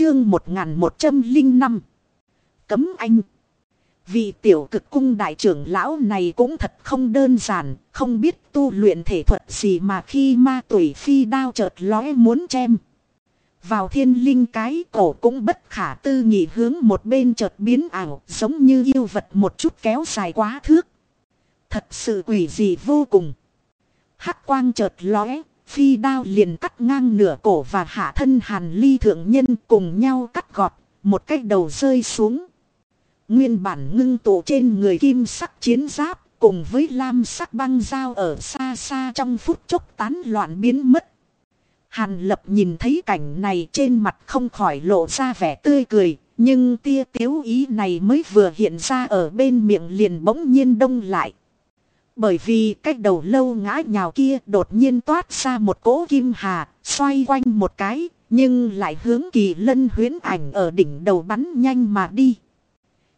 Chương 1105 Cấm anh Vị tiểu cực cung đại trưởng lão này cũng thật không đơn giản, không biết tu luyện thể thuật gì mà khi ma tuổi phi đao chợt lóe muốn chém. Vào thiên linh cái cổ cũng bất khả tư nghị hướng một bên chợt biến ảo giống như yêu vật một chút kéo dài quá thước. Thật sự quỷ dị vô cùng. Hắc quang chợt lóe, phi đao liền cắt ngang nửa cổ và hạ thân hàn ly thượng nhân cùng nhau cắt gọt, một cái đầu rơi xuống. Nguyên bản ngưng tụ trên người kim sắc chiến giáp cùng với lam sắc băng dao ở xa xa trong phút chốc tán loạn biến mất. Hàn lập nhìn thấy cảnh này trên mặt không khỏi lộ ra vẻ tươi cười, nhưng tia tiếu ý này mới vừa hiện ra ở bên miệng liền bỗng nhiên đông lại. Bởi vì cách đầu lâu ngã nhào kia đột nhiên toát ra một cỗ kim hà, xoay quanh một cái, nhưng lại hướng kỳ lân huyến ảnh ở đỉnh đầu bắn nhanh mà đi.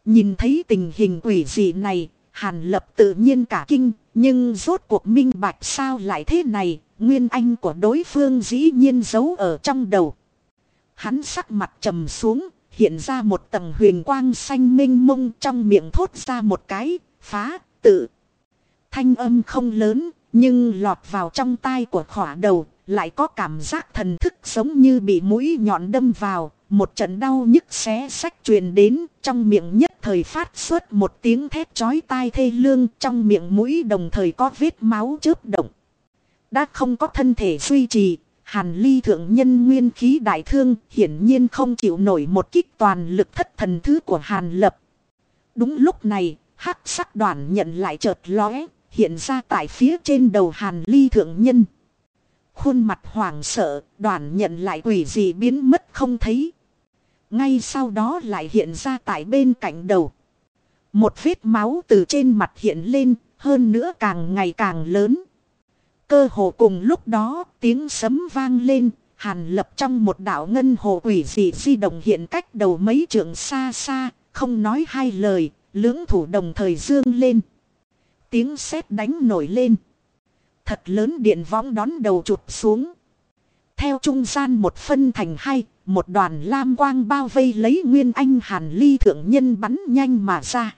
Nhìn thấy tình hình quỷ dị này, Hàn Lập tự nhiên cả kinh, nhưng rốt cuộc minh bạch sao lại thế này, nguyên anh của đối phương dĩ nhiên giấu ở trong đầu. Hắn sắc mặt trầm xuống, hiện ra một tầng huyền quang xanh minh mông trong miệng thốt ra một cái, phá, tự. Thanh âm không lớn, nhưng lọt vào trong tai của khỏa đầu, lại có cảm giác thần thức giống như bị mũi nhọn đâm vào, một trận đau nhức xé sách truyền đến, trong miệng nhất thời phát xuất một tiếng thét chói tai thê lương, trong miệng mũi đồng thời có vết máu chớp động. Đã không có thân thể duy trì, hàn ly thượng nhân nguyên khí đại thương, hiển nhiên không chịu nổi một kích toàn lực thất thần thứ của hàn lập. Đúng lúc này, hắc sắc đoàn nhận lại chợt lóe, hiện ra tại phía trên đầu hàn ly thượng nhân. Khuôn mặt hoảng sợ, đoàn nhận lại quỷ gì biến mất không thấy. Ngay sau đó lại hiện ra tại bên cạnh đầu. Một vết máu từ trên mặt hiện lên, hơn nữa càng ngày càng lớn. Cơ hồ cùng lúc đó, tiếng sấm vang lên, hàn lập trong một đảo ngân hồ quỷ dị di động hiện cách đầu mấy trường xa xa, không nói hai lời, lưỡng thủ đồng thời dương lên. Tiếng sét đánh nổi lên. Thật lớn điện võng đón đầu chụp xuống. Theo trung gian một phân thành hai, một đoàn lam quang bao vây lấy Nguyên Anh hàn ly thượng nhân bắn nhanh mà ra.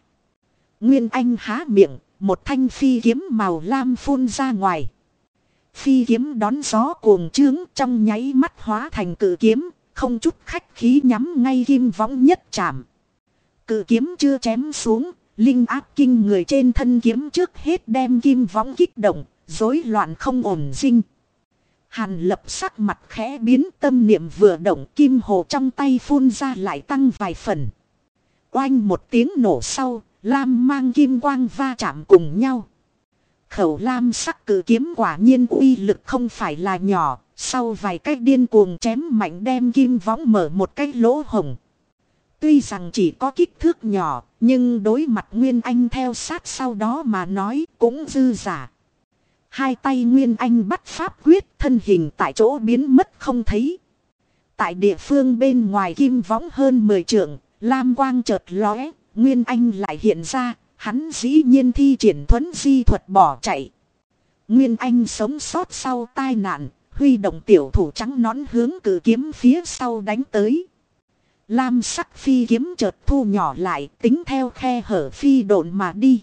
Nguyên Anh há miệng, một thanh phi kiếm màu lam phun ra ngoài. Phi kiếm đón gió cuồng trướng trong nháy mắt hóa thành cự kiếm, không chút khách khí nhắm ngay kim võng nhất chạm. Cự kiếm chưa chém xuống, linh áp kinh người trên thân kiếm trước hết đem kim võng kích động, rối loạn không ổn dinh. Hàn lập sắc mặt khẽ biến tâm niệm vừa động kim hồ trong tay phun ra lại tăng vài phần. Oanh một tiếng nổ sau, lam mang kim quang va chạm cùng nhau. Khẩu lam sắc cử kiếm quả nhiên uy lực không phải là nhỏ, sau vài cách điên cuồng chém mạnh đem kim võng mở một cái lỗ hồng. Tuy rằng chỉ có kích thước nhỏ, nhưng đối mặt Nguyên Anh theo sát sau đó mà nói cũng dư giả. Hai tay Nguyên Anh bắt pháp quyết thân hình tại chỗ biến mất không thấy. Tại địa phương bên ngoài kim võng hơn 10 trượng, Lam Quang chợt lóe, Nguyên Anh lại hiện ra, hắn dĩ nhiên thi triển thuấn di thuật bỏ chạy. Nguyên Anh sống sót sau tai nạn, huy động tiểu thủ trắng nón hướng cử kiếm phía sau đánh tới. Lam sắc phi kiếm chợt thu nhỏ lại tính theo khe hở phi độn mà đi.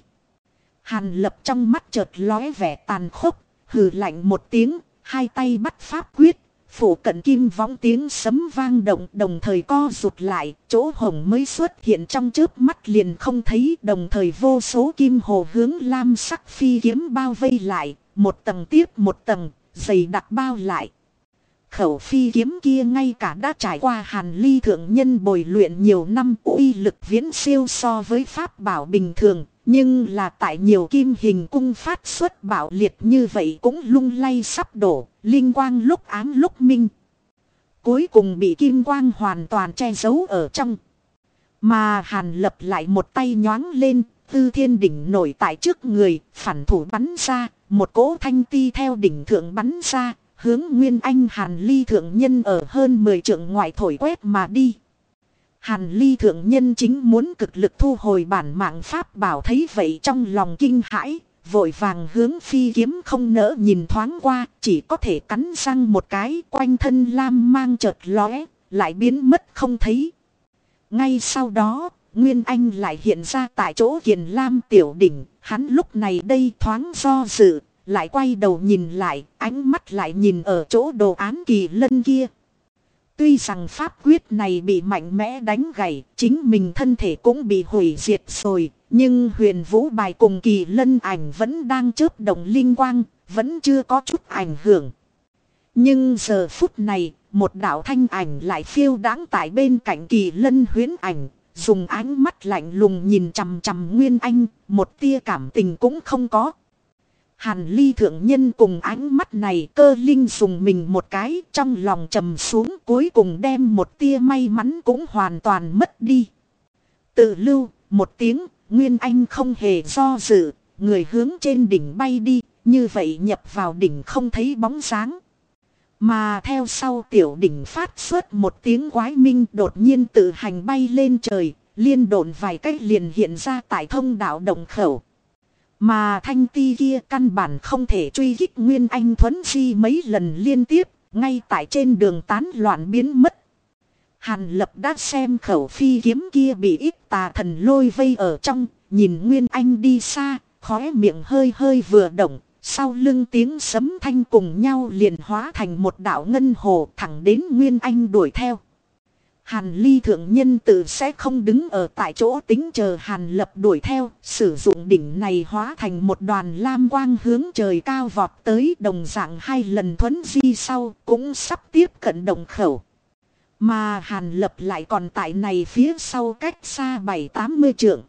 Hàn lập trong mắt chợt lóe vẻ tàn khốc, hừ lạnh một tiếng, hai tay bắt pháp quyết, phủ cận kim võng tiếng sấm vang động đồng thời co rụt lại, chỗ hồng mới xuất hiện trong chớp mắt liền không thấy đồng thời vô số kim hồ hướng lam sắc phi kiếm bao vây lại, một tầng tiếp một tầng, dày đặc bao lại. Khẩu phi kiếm kia ngay cả đã trải qua hàn ly thượng nhân bồi luyện nhiều năm uy lực viễn siêu so với pháp bảo bình thường, nhưng là tại nhiều kim hình cung phát xuất bạo liệt như vậy cũng lung lay sắp đổ, linh quang lúc ám lúc minh. Cuối cùng bị kim quang hoàn toàn che giấu ở trong. Mà hàn lập lại một tay nhoáng lên, tư thiên đỉnh nổi tại trước người, phản thủ bắn ra, một cỗ thanh ti theo đỉnh thượng bắn ra, hướng nguyên anh hàn ly thượng nhân ở hơn 10 trượng ngoại thổi quét mà đi. Hàn ly thượng nhân chính muốn cực lực thu hồi bản mạng pháp bảo thấy vậy trong lòng kinh hãi, vội vàng hướng phi kiếm không nỡ nhìn thoáng qua, chỉ có thể cắn răng một cái quanh thân lam mang chợt lóe, lại biến mất không thấy. Ngay sau đó, Nguyên Anh lại hiện ra tại chỗ Kiền Lam tiểu đỉnh, hắn lúc này đây thoáng do dự, lại quay đầu nhìn lại, ánh mắt lại nhìn ở chỗ đồ án kỳ lân kia. Tuy rằng pháp quyết này bị mạnh mẽ đánh gãy, chính mình thân thể cũng bị hủy diệt rồi, nhưng huyền vũ bài cùng kỳ lân ảnh vẫn đang chớp động linh quang, vẫn chưa có chút ảnh hưởng. Nhưng giờ phút này, một đạo thanh ảnh lại phiêu đáng tại bên cạnh kỳ lân huyến ảnh, dùng ánh mắt lạnh lùng nhìn chằm chằm Nguyên Anh, một tia cảm tình cũng không có. Hàn ly thượng nhân cùng ánh mắt này cơ linh dùng mình một cái trong lòng trầm xuống cuối cùng đem một tia may mắn cũng hoàn toàn mất đi. Tự lưu, một tiếng, Nguyên Anh không hề do dự, người hướng trên đỉnh bay đi, như vậy nhập vào đỉnh không thấy bóng dáng. Mà theo sau tiểu đỉnh phát xuất một tiếng quái minh đột nhiên tự hành bay lên trời, liên độn vài cách liền hiện ra tại thông đạo động khẩu. Mà thanh ti kia căn bản không thể truy kích Nguyên Anh Thuấn Di mấy lần liên tiếp, ngay tại trên đường tán loạn biến mất. Hàn lập đã xem khẩu phi kiếm kia bị ít tà thần lôi vây ở trong, nhìn Nguyên Anh đi xa, khóe miệng hơi hơi vừa động, sau lưng tiếng sấm thanh cùng nhau liền hóa thành một đạo ngân hồ thẳng đến Nguyên Anh đuổi theo. Hàn ly thượng nhân tự sẽ không đứng ở tại chỗ tính chờ hàn lập đuổi theo, sử dụng đỉnh này hóa thành một đoàn lam quang hướng trời cao vọt tới đồng dạng hai lần thuấn di sau cũng sắp tiếp cận đồng khẩu. Mà hàn lập lại còn tại này phía sau cách xa bảy tám mươi trượng.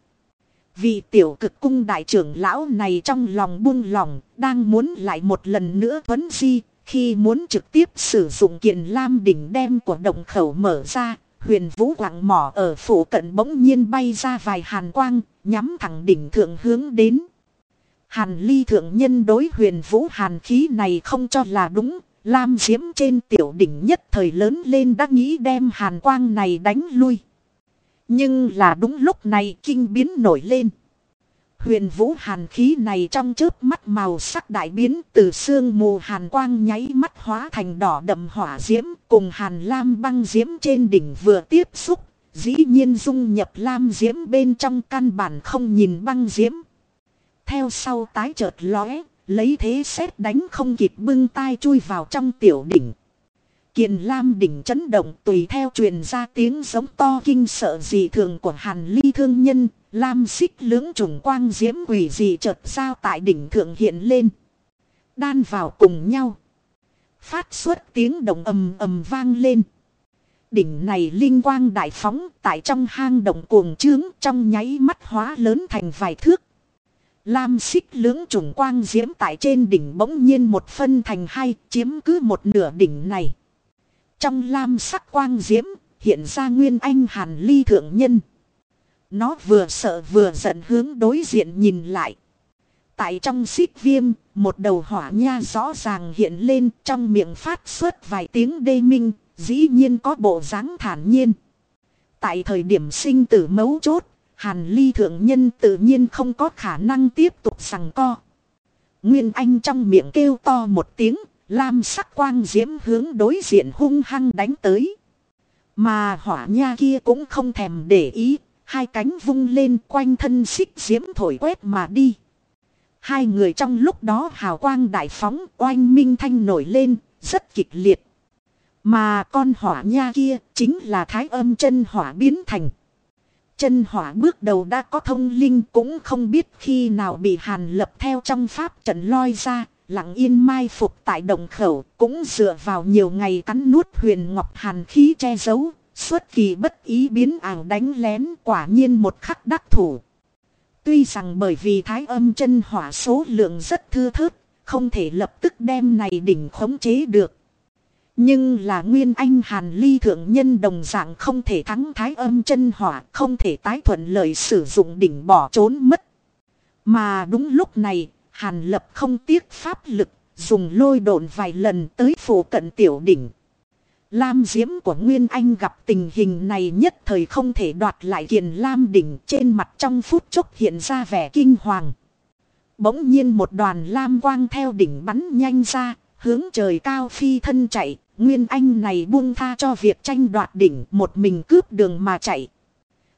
Vì tiểu cực cung đại trưởng lão này trong lòng buông lòng, đang muốn lại một lần nữa thuấn di, khi muốn trực tiếp sử dụng kiện lam đỉnh đem của động khẩu mở ra, huyền vũ quạng mỏ ở phủ cận bỗng nhiên bay ra vài hàn quang, nhắm thẳng đỉnh thượng hướng đến. Hàn ly thượng nhân đối huyền vũ hàn khí này không cho là đúng, lam diễm trên tiểu đỉnh nhất thời lớn lên đã nghĩ đem hàn quang này đánh lui. Nhưng là đúng lúc này kinh biến nổi lên. Huyền vũ hàn khí này trong chớp mắt màu sắc đại biến từ xương mù hàn quang nháy mắt hóa thành đỏ đậm hỏa diễm cùng hàn lam băng diễm trên đỉnh vừa tiếp xúc. Dĩ nhiên dung nhập lam diễm bên trong căn bản không nhìn băng diễm. Theo sau tái chợt lóe, lấy thế xét đánh không kịp bưng tay chui vào trong tiểu đỉnh. Kiền lam đỉnh chấn động tùy theo truyền ra tiếng giống to kinh sợ dị thường của hàn ly thương nhân, Lam xích lưỡng trùng quang diễm quỷ dị chợt sao tại đỉnh thượng hiện lên. Đan vào cùng nhau. Phát xuất tiếng động ầm ầm vang lên. Đỉnh này linh quang đại phóng tại trong hang động cuồng trướng trong nháy mắt hóa lớn thành vài thước. Lam xích lưỡng trùng quang diễm tại trên đỉnh bỗng nhiên một phân thành hai, chiếm cứ một nửa đỉnh này. Trong lam sắc quang diễm, hiện ra nguyên anh hàn ly thượng nhân. Nó vừa sợ vừa giận hướng đối diện nhìn lại. Tại trong xích viêm, một đầu hỏa nha rõ ràng hiện lên trong miệng phát xuất vài tiếng đê minh, dĩ nhiên có bộ dáng thản nhiên. Tại thời điểm sinh tử mấu chốt, hàn ly thượng nhân tự nhiên không có khả năng tiếp tục sằng co. Nguyên Anh trong miệng kêu to một tiếng, lam sắc quang diễm hướng đối diện hung hăng đánh tới. Mà hỏa nha kia cũng không thèm để ý, Hai cánh vung lên quanh thân xích diễm thổi quét mà đi. Hai người trong lúc đó hào quang đại phóng oanh minh thanh nổi lên, rất kịch liệt. Mà con hỏa nha kia chính là thái âm chân hỏa biến thành. Chân hỏa bước đầu đã có thông linh cũng không biết khi nào bị hàn lập theo trong pháp trận loi ra, lặng yên mai phục tại đồng khẩu cũng dựa vào nhiều ngày cắn nuốt huyền ngọc hàn khí che giấu, Xuất kỳ bất ý biến ảo đánh lén quả nhiên một khắc đắc thủ. Tuy rằng bởi vì thái âm chân hỏa số lượng rất thưa thớt, không thể lập tức đem này đỉnh khống chế được. Nhưng là nguyên anh hàn ly thượng nhân đồng dạng không thể thắng thái âm chân hỏa, không thể tái thuận lợi sử dụng đỉnh bỏ trốn mất. Mà đúng lúc này, hàn lập không tiếc pháp lực, dùng lôi độn vài lần tới phủ cận tiểu đỉnh. Lam diễm của Nguyên Anh gặp tình hình này nhất thời không thể đoạt lại kiền Lam đỉnh trên mặt trong phút chốc hiện ra vẻ kinh hoàng. Bỗng nhiên một đoàn Lam quang theo đỉnh bắn nhanh ra, hướng trời cao phi thân chạy, Nguyên Anh này buông tha cho việc tranh đoạt đỉnh một mình cướp đường mà chạy.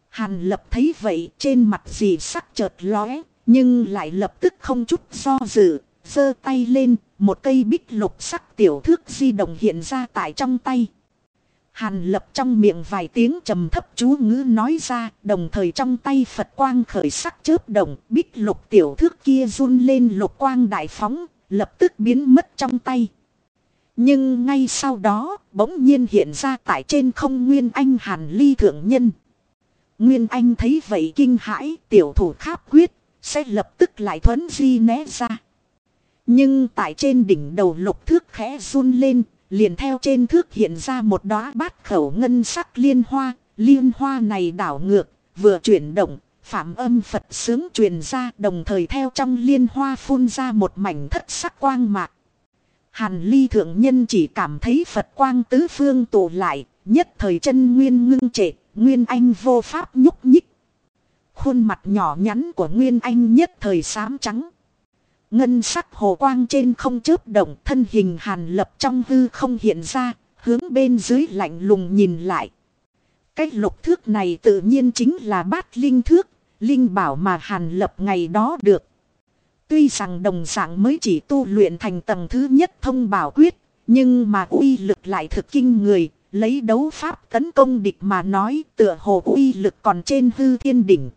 Hàn lập thấy vậy trên mặt gì sắc chợt lóe, nhưng lại lập tức không chút do dự, giơ tay lên, một cây bích lục sắc tiểu thước di động hiện ra tại trong tay. Hàn lập trong miệng vài tiếng trầm thấp chú ngữ nói ra, đồng thời trong tay Phật quang khởi sắc chớp động, bích lục tiểu thước kia run lên lục quang đại phóng, lập tức biến mất trong tay. Nhưng ngay sau đó, bỗng nhiên hiện ra tại trên không Nguyên Anh Hàn Ly Thượng Nhân. Nguyên Anh thấy vậy kinh hãi, tiểu thủ kháp quyết, sẽ lập tức lại thuấn di né ra. Nhưng tại trên đỉnh đầu lục thước khẽ run lên, liền theo trên thước hiện ra một đóa bát khẩu ngân sắc liên hoa, liên hoa này đảo ngược, vừa chuyển động, phạm âm Phật sướng truyền ra đồng thời theo trong liên hoa phun ra một mảnh thất sắc quang mạc. Hàn ly thượng nhân chỉ cảm thấy Phật quang tứ phương tụ lại, nhất thời chân nguyên ngưng trệ, nguyên anh vô pháp nhúc nhích. Khuôn mặt nhỏ nhắn của nguyên anh nhất thời xám trắng. Ngân sắc hồ quang trên không chớp động thân hình hàn lập trong hư không hiện ra, hướng bên dưới lạnh lùng nhìn lại. Cách lục thước này tự nhiên chính là bát linh thước, linh bảo mà hàn lập ngày đó được. Tuy rằng đồng dạng mới chỉ tu luyện thành tầng thứ nhất thông bảo quyết, nhưng mà uy lực lại thực kinh người, lấy đấu pháp tấn công địch mà nói tựa hồ uy lực còn trên hư thiên đỉnh.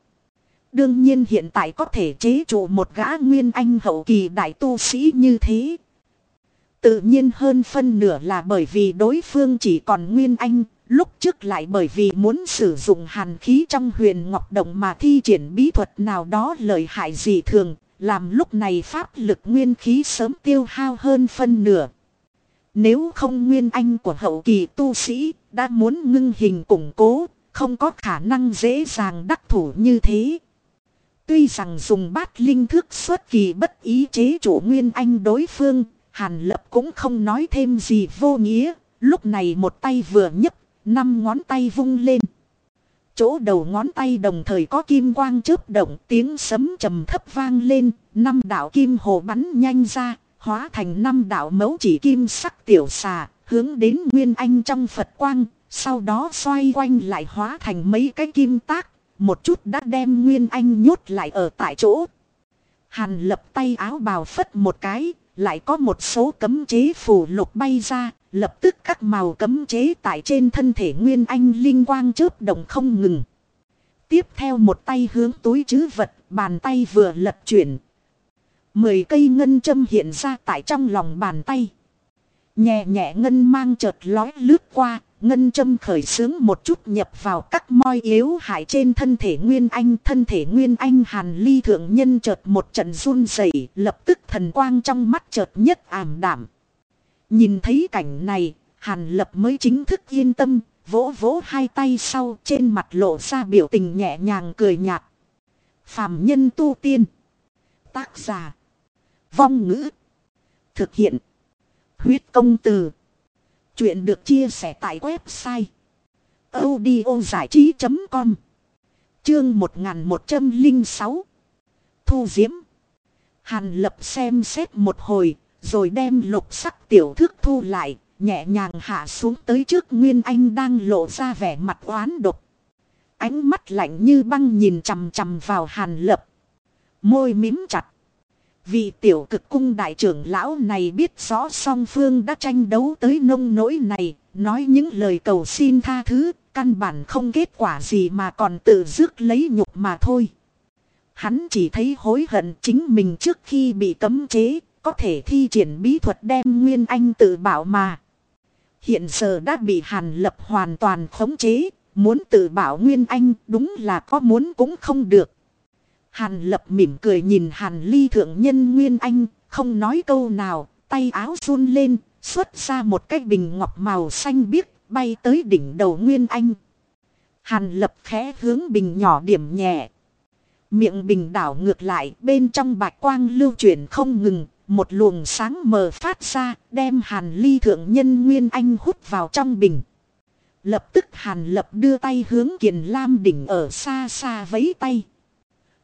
Đương nhiên hiện tại có thể chế trụ một gã nguyên anh hậu kỳ đại tu sĩ như thế. Tự nhiên hơn phân nửa là bởi vì đối phương chỉ còn nguyên anh, lúc trước lại bởi vì muốn sử dụng hàn khí trong huyền ngọc động mà thi triển bí thuật nào đó lợi hại gì thường, làm lúc này pháp lực nguyên khí sớm tiêu hao hơn phân nửa. Nếu không nguyên anh của hậu kỳ tu sĩ đã muốn ngưng hình củng cố, không có khả năng dễ dàng đắc thủ như thế. Tuy rằng dùng bát linh thức xuất kỳ bất ý chế chủ nguyên anh đối phương, Hàn Lập cũng không nói thêm gì vô nghĩa, lúc này một tay vừa nhấc năm ngón tay vung lên. Chỗ đầu ngón tay đồng thời có kim quang chớp động tiếng sấm trầm thấp vang lên, năm đạo kim hồ bắn nhanh ra, hóa thành năm đạo mấu chỉ kim sắc tiểu xà, hướng đến Nguyên Anh trong Phật quang, sau đó xoay quanh lại hóa thành mấy cái kim tác, một chút đã đem Nguyên Anh nhốt lại ở tại chỗ. Hàn lập tay áo bào phất một cái, lại có một số cấm chế phù lục bay ra, lập tức các màu cấm chế tại trên thân thể Nguyên Anh linh quang chớp động không ngừng. Tiếp theo một tay hướng túi chứ vật, bàn tay vừa lật chuyển. Mười cây ngân châm hiện ra tại trong lòng bàn tay. Nhẹ nhẹ ngân mang chợt lói lướt qua, Ngân châm khởi sướng một chút nhập vào các moi yếu hại trên thân thể Nguyên Anh. Thân thể Nguyên Anh hàn ly thượng nhân chợt một trận run rẩy lập tức thần quang trong mắt chợt nhất ảm đảm. Nhìn thấy cảnh này, hàn lập mới chính thức yên tâm, vỗ vỗ hai tay sau trên mặt lộ ra biểu tình nhẹ nhàng cười nhạt. Phạm nhân tu tiên. Tác giả. Vong ngữ. Thực hiện. Huyết công từ. Chuyện được chia sẻ tại website audiozảichí.com Chương 1106 Thu Diễm Hàn lập xem xét một hồi, rồi đem lục sắc tiểu thước thu lại, nhẹ nhàng hạ xuống tới trước Nguyên Anh đang lộ ra vẻ mặt oán độc. Ánh mắt lạnh như băng nhìn chằm chằm vào hàn lập. Môi mím chặt. Vị tiểu cực cung đại trưởng lão này biết rõ song phương đã tranh đấu tới nông nỗi này, nói những lời cầu xin tha thứ, căn bản không kết quả gì mà còn tự rước lấy nhục mà thôi. Hắn chỉ thấy hối hận chính mình trước khi bị cấm chế, có thể thi triển bí thuật đem Nguyên Anh tự bảo mà. Hiện giờ đã bị Hàn Lập hoàn toàn khống chế, muốn tự bảo Nguyên Anh đúng là có muốn cũng không được. Hàn lập mỉm cười nhìn hàn ly thượng nhân Nguyên Anh, không nói câu nào, tay áo run lên, xuất ra một cái bình ngọc màu xanh biếc, bay tới đỉnh đầu Nguyên Anh. Hàn lập khẽ hướng bình nhỏ điểm nhẹ. Miệng bình đảo ngược lại, bên trong bạch quang lưu chuyển không ngừng, một luồng sáng mờ phát ra, đem hàn ly thượng nhân Nguyên Anh hút vào trong bình. Lập tức hàn lập đưa tay hướng kiền lam đỉnh ở xa xa vấy tay.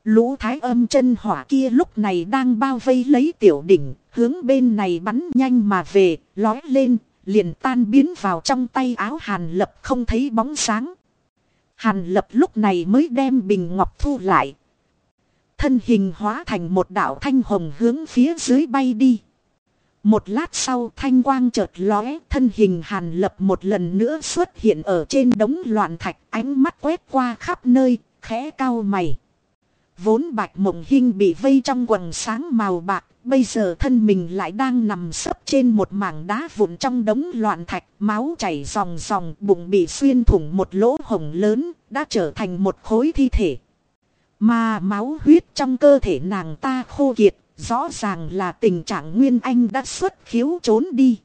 Lũ thái âm chân hỏa kia lúc này đang bao vây lấy tiểu đỉnh, hướng bên này bắn nhanh mà về, lói lên, liền tan biến vào trong tay áo Hàn Lập không thấy bóng sáng. Hàn Lập lúc này mới đem bình ngọc thu lại. Thân hình hóa thành một đạo thanh hồng hướng phía dưới bay đi. Một lát sau thanh quang chợt lóe, thân hình hàn lập một lần nữa xuất hiện ở trên đống loạn thạch, ánh mắt quét qua khắp nơi, khẽ cao mày. Vốn bạch mộng hinh bị vây trong quần sáng màu bạc, bây giờ thân mình lại đang nằm sấp trên một mảng đá vụn trong đống loạn thạch, máu chảy ròng ròng, bụng bị xuyên thủng một lỗ hồng lớn, đã trở thành một khối thi thể. Mà máu huyết trong cơ thể nàng ta khô kiệt, rõ ràng là tình trạng Nguyên Anh đã xuất khiếu trốn đi.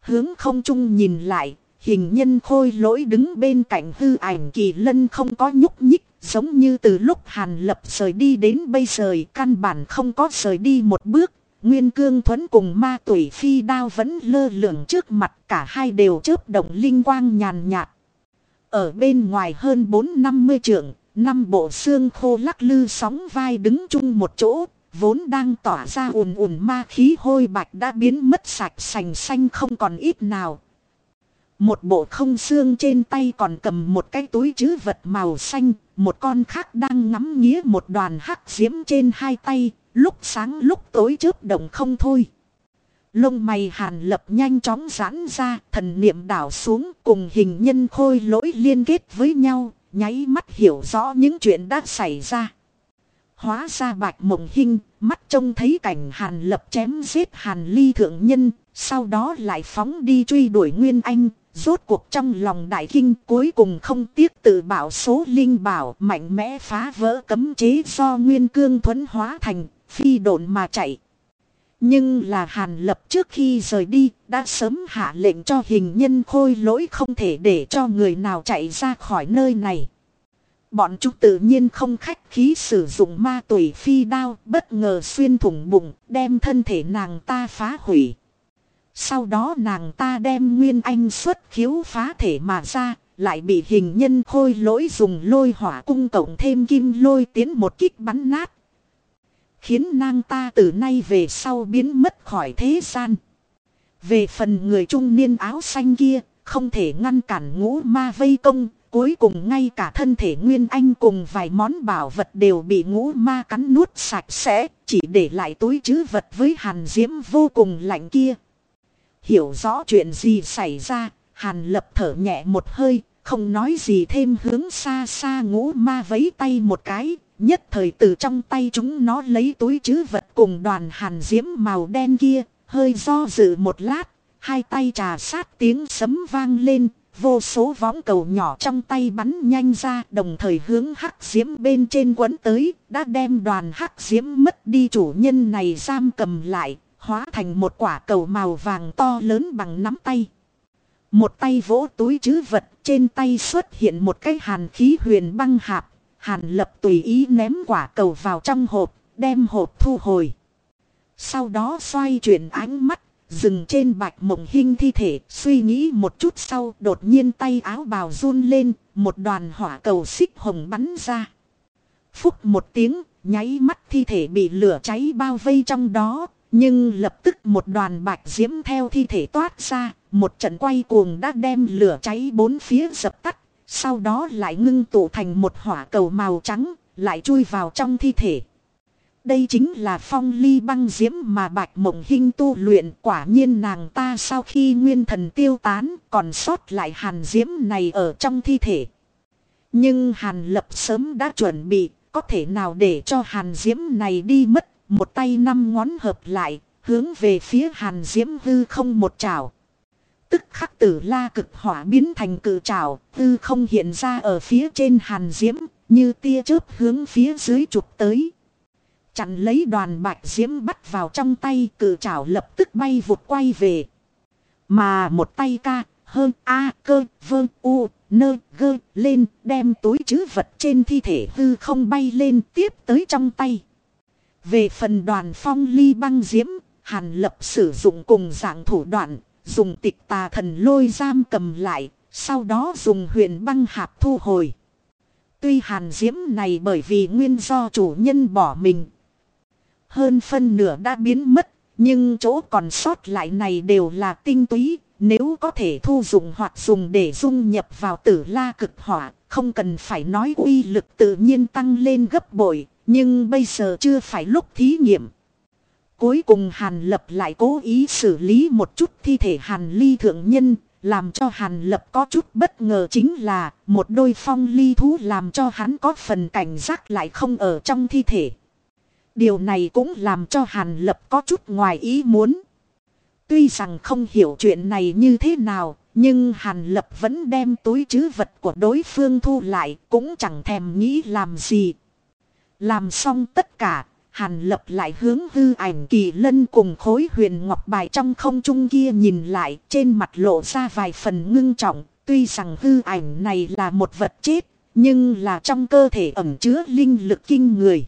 Hướng không trung nhìn lại, hình nhân khôi lỗi đứng bên cạnh hư ảnh kỳ lân không có nhúc nhích, giống như từ lúc Hàn Lập rời đi đến bây giờ căn bản không có rời đi một bước. Nguyên cương thuấn cùng ma tuổi phi đao vẫn lơ lửng trước mặt cả hai đều chớp động linh quang nhàn nhạt. Ở bên ngoài hơn 4-50 trượng, năm bộ xương khô lắc lư sóng vai đứng chung một chỗ, vốn đang tỏa ra ùn ùn ma khí hôi bạch đã biến mất sạch sành xanh không còn ít nào. Một bộ không xương trên tay còn cầm một cái túi chứ vật màu xanh, một con khác đang ngắm nghía một đoàn hắc diễm trên hai tay, lúc sáng lúc tối chớp động không thôi. Lông mày hàn lập nhanh chóng giãn ra, thần niệm đảo xuống cùng hình nhân khôi lỗi liên kết với nhau, nháy mắt hiểu rõ những chuyện đã xảy ra. Hóa ra bạch mộng hình, mắt trông thấy cảnh hàn lập chém giết hàn ly thượng nhân, sau đó lại phóng đi truy đuổi Nguyên Anh, rốt cuộc trong lòng đại kinh cuối cùng không tiếc tự bảo số linh bảo mạnh mẽ phá vỡ cấm chế do Nguyên Cương thuấn hóa thành, phi độn mà chạy. Nhưng là hàn lập trước khi rời đi, đã sớm hạ lệnh cho hình nhân khôi lỗi không thể để cho người nào chạy ra khỏi nơi này. Bọn chúng tự nhiên không khách khí sử dụng ma tùy phi đao bất ngờ xuyên thủng bụng đem thân thể nàng ta phá hủy. Sau đó nàng ta đem nguyên anh xuất khiếu phá thể mà ra lại bị hình nhân khôi lỗi dùng lôi hỏa cung cộng thêm kim lôi tiến một kích bắn nát. Khiến nàng ta từ nay về sau biến mất khỏi thế gian. Về phần người trung niên áo xanh kia, không thể ngăn cản ngũ ma vây công, Cuối cùng ngay cả thân thể Nguyên Anh cùng vài món bảo vật đều bị ngũ ma cắn nuốt sạch sẽ, chỉ để lại túi chứ vật với hàn diễm vô cùng lạnh kia. Hiểu rõ chuyện gì xảy ra, hàn lập thở nhẹ một hơi, không nói gì thêm hướng xa xa ngũ ma vấy tay một cái, nhất thời từ trong tay chúng nó lấy túi chứ vật cùng đoàn hàn diễm màu đen kia, hơi do dự một lát, hai tay trà sát tiếng sấm vang lên, Vô số võng cầu nhỏ trong tay bắn nhanh ra đồng thời hướng hắc diễm bên trên quấn tới, đã đem đoàn hắc diễm mất đi chủ nhân này giam cầm lại, hóa thành một quả cầu màu vàng to lớn bằng nắm tay. Một tay vỗ túi chứ vật, trên tay xuất hiện một cái hàn khí huyền băng hạp, hàn lập tùy ý ném quả cầu vào trong hộp, đem hộp thu hồi. Sau đó xoay chuyển ánh mắt Dừng trên bạch mộng hinh thi thể suy nghĩ một chút sau đột nhiên tay áo bào run lên một đoàn hỏa cầu xích hồng bắn ra. Phúc một tiếng nháy mắt thi thể bị lửa cháy bao vây trong đó nhưng lập tức một đoàn bạch diễm theo thi thể toát ra, một trận quay cuồng đã đem lửa cháy bốn phía dập tắt, sau đó lại ngưng tụ thành một hỏa cầu màu trắng, lại chui vào trong thi thể. Đây chính là phong ly băng diễm mà bạch mộng hinh tu luyện, quả nhiên nàng ta sau khi nguyên thần tiêu tán, còn sót lại hàn diễm này ở trong thi thể. Nhưng hàn lập sớm đã chuẩn bị, có thể nào để cho hàn diễm này đi mất một tay năm ngón hợp lại hướng về phía hàn diễm hư không một trào. Tức khắc tử la cực hỏa biến thành cự trào hư không hiện ra ở phía trên hàn diễm như tia chớp hướng phía dưới chụp tới. Chặn lấy đoàn bạch diễm bắt vào trong tay cự trảo lập tức bay vụt quay về. Mà một tay ca, hơn A cơ, vơ, u, nơ, gơ, lên, đem túi chứ vật trên thi thể hư không bay lên tiếp tới trong tay. Về phần đoàn phong ly băng diễm, hàn lập sử dụng cùng dạng thủ đoạn, dùng tịch tà thần lôi giam cầm lại, sau đó dùng huyền băng hạp thu hồi. Tuy hàn diễm này bởi vì nguyên do chủ nhân bỏ mình, hơn phân nửa đã biến mất, nhưng chỗ còn sót lại này đều là tinh túy, Nếu có thể thu dụng hoặc dùng để dung nhập vào tử la cực hỏa, không cần phải nói uy lực tự nhiên tăng lên gấp bội, nhưng bây giờ chưa phải lúc thí nghiệm. Cuối cùng Hàn Lập lại cố ý xử lý một chút thi thể Hàn Ly thượng nhân, làm cho Hàn Lập có chút bất ngờ chính là một đôi phong ly thú làm cho hắn có phần cảnh giác lại không ở trong thi thể. Điều này cũng làm cho Hàn Lập có chút ngoài ý muốn. Tuy rằng không hiểu chuyện này như thế nào, nhưng Hàn Lập vẫn đem túi chứ vật của đối phương thu lại, cũng chẳng thèm nghĩ làm gì. Làm xong tất cả, Hàn Lập lại hướng hư ảnh kỳ lân cùng khối huyền ngọc bài trong không trung kia nhìn lại, trên mặt lộ ra vài phần ngưng trọng, tuy rằng hư ảnh này là một vật chết, nhưng là trong cơ thể ẩm chứa linh lực kinh người.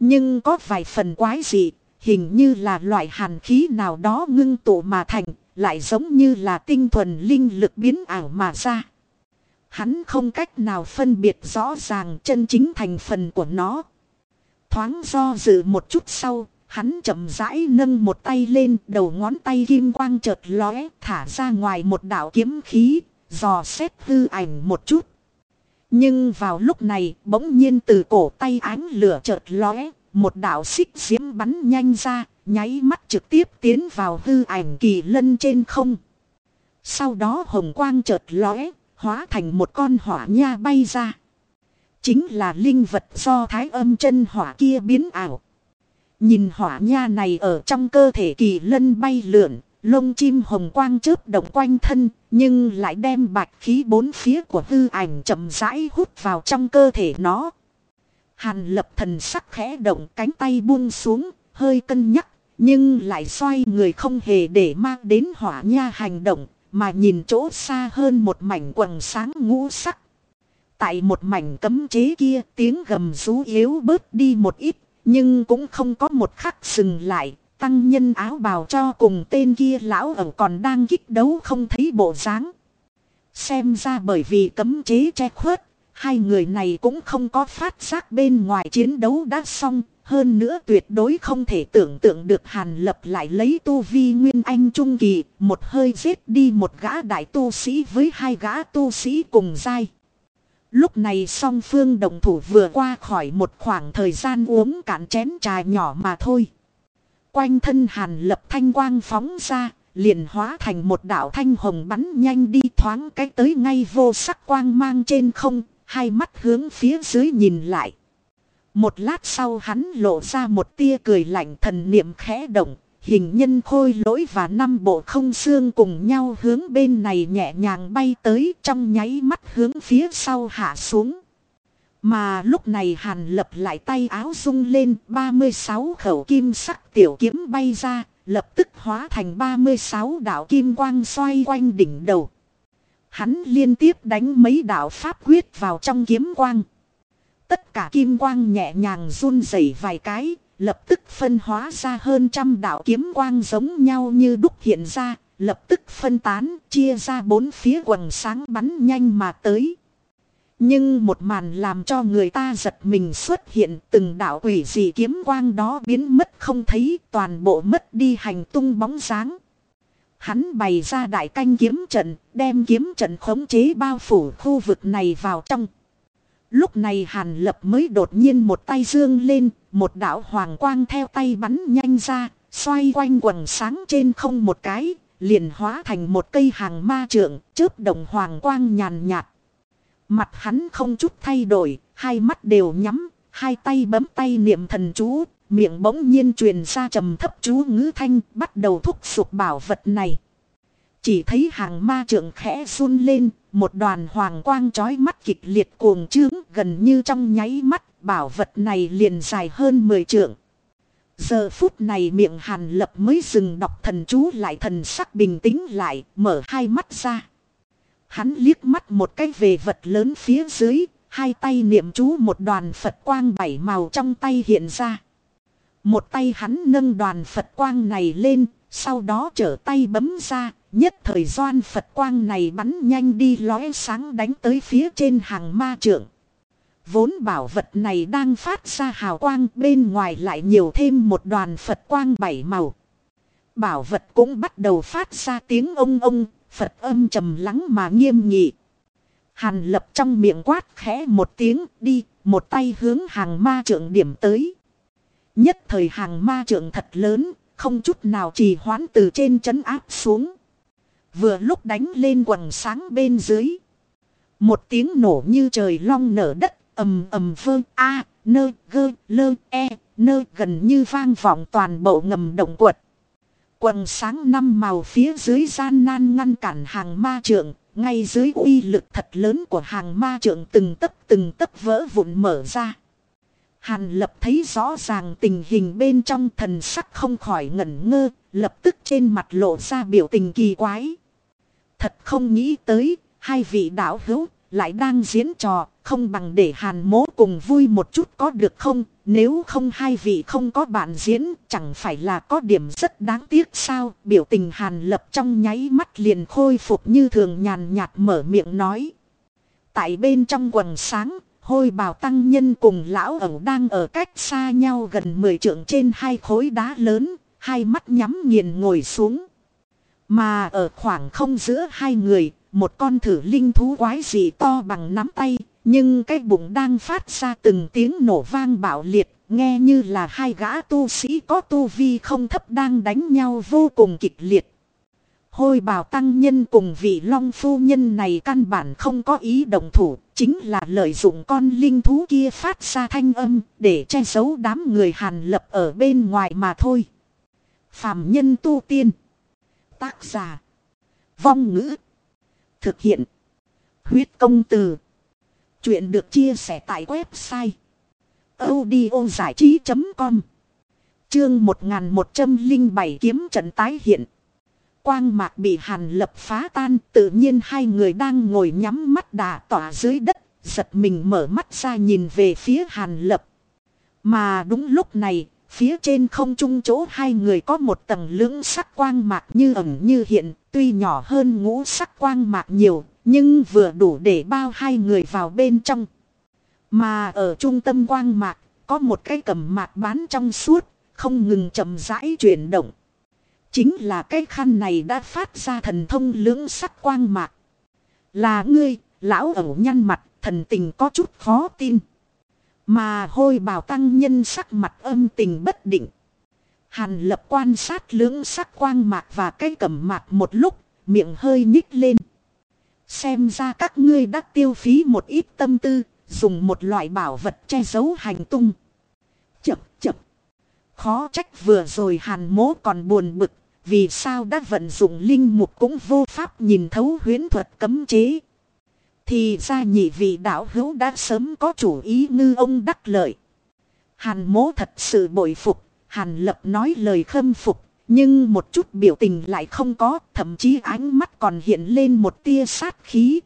Nhưng có vài phần quái dị, hình như là loại hàn khí nào đó ngưng tụ mà thành, lại giống như là tinh thuần linh lực biến ảo mà ra. Hắn không cách nào phân biệt rõ ràng chân chính thành phần của nó. Thoáng do dự một chút sau, hắn chậm rãi nâng một tay lên, đầu ngón tay kim quang chợt lóe, thả ra ngoài một đạo kiếm khí, dò xét hư ảnh một chút. Nhưng vào lúc này, bỗng nhiên từ cổ tay ánh lửa chợt lóe, một đạo xích diễm bắn nhanh ra, nháy mắt trực tiếp tiến vào hư ảnh kỳ lân trên không. Sau đó hồng quang chợt lóe, hóa thành một con hỏa nha bay ra. Chính là linh vật do thái âm chân hỏa kia biến ảo. Nhìn hỏa nha này ở trong cơ thể kỳ lân bay lượn, lông chim hồng quang chớp động quanh thân, nhưng lại đem bạch khí bốn phía của hư ảnh chậm rãi hút vào trong cơ thể nó. Hàn lập thần sắc khẽ động cánh tay buông xuống, hơi cân nhắc, nhưng lại xoay người không hề để mang đến hỏa nha hành động, mà nhìn chỗ xa hơn một mảnh quần sáng ngũ sắc. Tại một mảnh cấm chế kia tiếng gầm rú yếu bớt đi một ít, nhưng cũng không có một khắc dừng lại. Tăng nhân áo bào cho cùng tên kia lão ở còn đang kích đấu không thấy bộ dáng. Xem ra bởi vì cấm chế che khuất, hai người này cũng không có phát giác bên ngoài chiến đấu đã xong. Hơn nữa tuyệt đối không thể tưởng tượng được Hàn Lập lại lấy tu vi Nguyên Anh Trung Kỳ, một hơi giết đi một gã đại tu sĩ với hai gã tu sĩ cùng giai. Lúc này song phương đồng thủ vừa qua khỏi một khoảng thời gian uống cạn chén trà nhỏ mà thôi. Quanh thân hàn lập thanh quang phóng ra, liền hóa thành một đạo thanh hồng bắn nhanh đi thoáng cái tới ngay vô sắc quang mang trên không, hai mắt hướng phía dưới nhìn lại. Một lát sau hắn lộ ra một tia cười lạnh thần niệm khẽ động, hình nhân khôi lỗi và năm bộ không xương cùng nhau hướng bên này nhẹ nhàng bay tới trong nháy mắt hướng phía sau hạ xuống. Mà lúc này hàn lập lại tay áo rung lên 36 khẩu kim sắc tiểu kiếm bay ra, lập tức hóa thành 36 đạo kim quang xoay quanh đỉnh đầu. Hắn liên tiếp đánh mấy đạo pháp quyết vào trong kiếm quang. Tất cả kim quang nhẹ nhàng run rẩy vài cái, lập tức phân hóa ra hơn trăm đạo kiếm quang giống nhau như đúc hiện ra, lập tức phân tán, chia ra bốn phía quần sáng bắn nhanh mà tới. Nhưng một màn làm cho người ta giật mình xuất hiện từng đạo quỷ dị kiếm quang đó biến mất không thấy toàn bộ mất đi hành tung bóng dáng. Hắn bày ra đại canh kiếm trận, đem kiếm trận khống chế bao phủ khu vực này vào trong. Lúc này Hàn Lập mới đột nhiên một tay dương lên, một đạo hoàng quang theo tay bắn nhanh ra, xoay quanh quần sáng trên không một cái, liền hóa thành một cây hàng ma trượng, chớp đồng hoàng quang nhàn nhạt. Mặt hắn không chút thay đổi, hai mắt đều nhắm, hai tay bấm tay niệm thần chú, miệng bỗng nhiên truyền ra trầm thấp chú ngữ thanh, bắt đầu thúc sụp bảo vật này. Chỉ thấy hàng ma trượng khẽ run lên, một đoàn hoàng quang chói mắt kịch liệt cuồng trướng gần như trong nháy mắt, bảo vật này liền dài hơn 10 trượng. Giờ phút này miệng hàn lập mới dừng đọc thần chú lại thần sắc bình tĩnh lại, mở hai mắt ra. Hắn liếc mắt một cái về vật lớn phía dưới, hai tay niệm chú một đoàn Phật quang bảy màu trong tay hiện ra. Một tay hắn nâng đoàn Phật quang này lên, sau đó trở tay bấm ra, nhất thời doan Phật quang này bắn nhanh đi lóe sáng đánh tới phía trên hàng ma trượng. Vốn bảo vật này đang phát ra hào quang bên ngoài lại nhiều thêm một đoàn Phật quang bảy màu. bảo vật cũng bắt đầu phát ra tiếng ông ông, Phật âm trầm lắng mà nghiêm nghị. Hàn lập trong miệng quát khẽ một tiếng đi, một tay hướng hàng ma trượng điểm tới. Nhất thời hàng ma trượng thật lớn, không chút nào trì hoãn từ trên chấn áp xuống. Vừa lúc đánh lên quần sáng bên dưới. Một tiếng nổ như trời long nở đất, ầm ầm vơ a nơ gơ lơ e nơ gần như vang vọng toàn bộ ngầm động quật. Quần sáng năm màu phía dưới gian nan ngăn cản hàng ma trượng, ngay dưới uy lực thật lớn của hàng ma trượng từng tấc từng tấc vỡ vụn mở ra. Hàn lập thấy rõ ràng tình hình bên trong thần sắc không khỏi ngẩn ngơ, lập tức trên mặt lộ ra biểu tình kỳ quái. Thật không nghĩ tới, hai vị đạo hữu lại đang diễn trò, không bằng để hàn mố cùng vui một chút có được không? Nếu không hai vị không có bạn diễn, chẳng phải là có điểm rất đáng tiếc sao? Biểu tình hàn lập trong nháy mắt liền khôi phục như thường nhàn nhạt mở miệng nói. Tại bên trong quần sáng, hôi bào tăng nhân cùng lão ẩu đang ở cách xa nhau gần 10 trượng trên hai khối đá lớn, hai mắt nhắm nghiền ngồi xuống. Mà ở khoảng không giữa hai người, một con thử linh thú quái dị to bằng nắm tay, nhưng cái bụng đang phát ra từng tiếng nổ vang bạo liệt, nghe như là hai gã tu sĩ có tu vi không thấp đang đánh nhau vô cùng kịch liệt. Hôi bào tăng nhân cùng vị long phu nhân này căn bản không có ý đồng thủ, chính là lợi dụng con linh thú kia phát ra thanh âm để che giấu đám người hàn lập ở bên ngoài mà thôi. Phạm nhân tu tiên. Tác giả. Vong ngữ. Thực hiện. Huyết công từ. Chuyện được chia sẻ tại website. audiozảichí.com Chương 1107 kiếm trận tái hiện. Quang mạc bị hàn lập phá tan tự nhiên hai người đang ngồi nhắm mắt đà tỏa dưới đất. Giật mình mở mắt ra nhìn về phía hàn lập. Mà đúng lúc này Phía trên không trung chỗ hai người có một tầng lưỡng sắc quang mạc như ẩn như hiện, tuy nhỏ hơn ngũ sắc quang mạc nhiều, nhưng vừa đủ để bao hai người vào bên trong. Mà ở trung tâm quang mạc, có một cái cầm mạc bán trong suốt, không ngừng chậm rãi chuyển động. Chính là cái khăn này đã phát ra thần thông lưỡng sắc quang mạc. Là ngươi, lão ẩu nhăn mặt, thần tình có chút khó tin. Mà hôi bào tăng nhân sắc mặt âm tình bất định. Hàn lập quan sát lưỡng sắc quang mạc và cây cẩm mạc một lúc, miệng hơi nhích lên. Xem ra các ngươi đã tiêu phí một ít tâm tư, dùng một loại bảo vật che giấu hành tung. chậm chậm Khó trách vừa rồi hàn mố còn buồn bực, vì sao đã vận dụng linh mục cũng vô pháp nhìn thấu huyến thuật cấm chế. Thì ra nhị vị đạo hữu đã sớm có chủ ý ngư ông đắc lợi. Hàn mố thật sự bội phục. Hàn lập nói lời khâm phục. Nhưng một chút biểu tình lại không có. Thậm chí ánh mắt còn hiện lên một tia sát khí.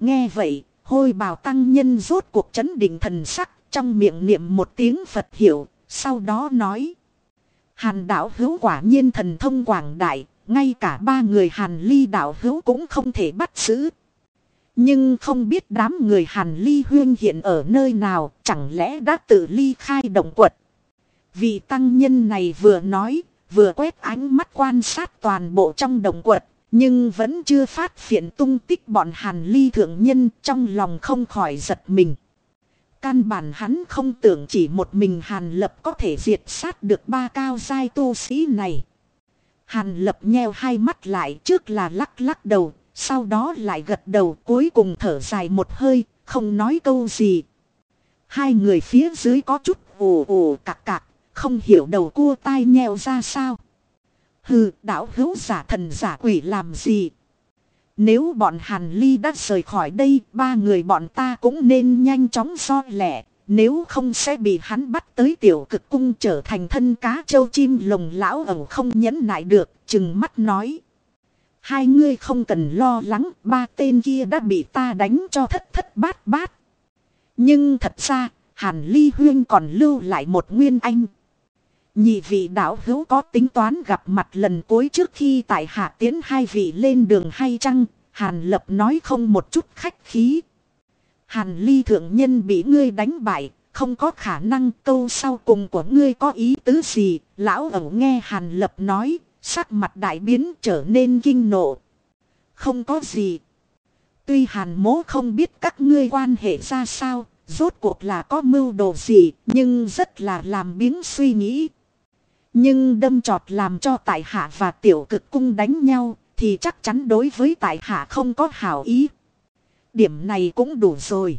Nghe vậy, hôi bào tăng nhân rốt cuộc chấn định thần sắc. Trong miệng niệm một tiếng Phật hiểu. Sau đó nói. Hàn đạo hữu quả nhiên thần thông quảng đại. Ngay cả ba người hàn ly đạo hữu cũng không thể bắt giữ. Nhưng không biết đám người Hàn Ly Huyên hiện ở nơi nào, chẳng lẽ đã tự ly khai động quật. Vị tăng nhân này vừa nói, vừa quét ánh mắt quan sát toàn bộ trong động quật, nhưng vẫn chưa phát hiện tung tích bọn Hàn Ly thượng nhân trong lòng không khỏi giật mình. Căn bản hắn không tưởng chỉ một mình Hàn Lập có thể diệt sát được ba cao giai tu sĩ này. Hàn Lập nheo hai mắt lại trước là lắc lắc đầu, sau đó lại gật đầu cuối cùng thở dài một hơi, không nói câu gì. Hai người phía dưới có chút ồ ồ cạc cạc, không hiểu đầu cua tai nheo ra sao. Hừ, đảo hữu giả thần giả quỷ làm gì? Nếu bọn Hàn Ly đã rời khỏi đây, ba người bọn ta cũng nên nhanh chóng do lẻ. Nếu không sẽ bị hắn bắt tới tiểu cực cung trở thành thân cá châu chim lồng lão ẩu không nhẫn nại được, chừng mắt nói. Hai ngươi không cần lo lắng, ba tên kia đã bị ta đánh cho thất thất bát bát. Nhưng thật ra, Hàn Ly Huyên còn lưu lại một nguyên anh. Nhị vị đạo hữu có tính toán gặp mặt lần cuối trước khi tại hạ tiến hai vị lên đường hay chăng? Hàn Lập nói không một chút khách khí. Hàn Ly thượng nhân bị ngươi đánh bại, không có khả năng câu sau cùng của ngươi có ý tứ gì. Lão ẩu nghe Hàn Lập nói, Sắc mặt đại biến trở nên kinh nộ. Không có gì. Tuy hàn mố không biết các ngươi quan hệ ra sao, rốt cuộc là có mưu đồ gì, nhưng rất là làm biếng suy nghĩ. Nhưng đâm trọt làm cho tại hạ và tiểu cực cung đánh nhau, thì chắc chắn đối với tại hạ không có hảo ý. Điểm này cũng đủ rồi.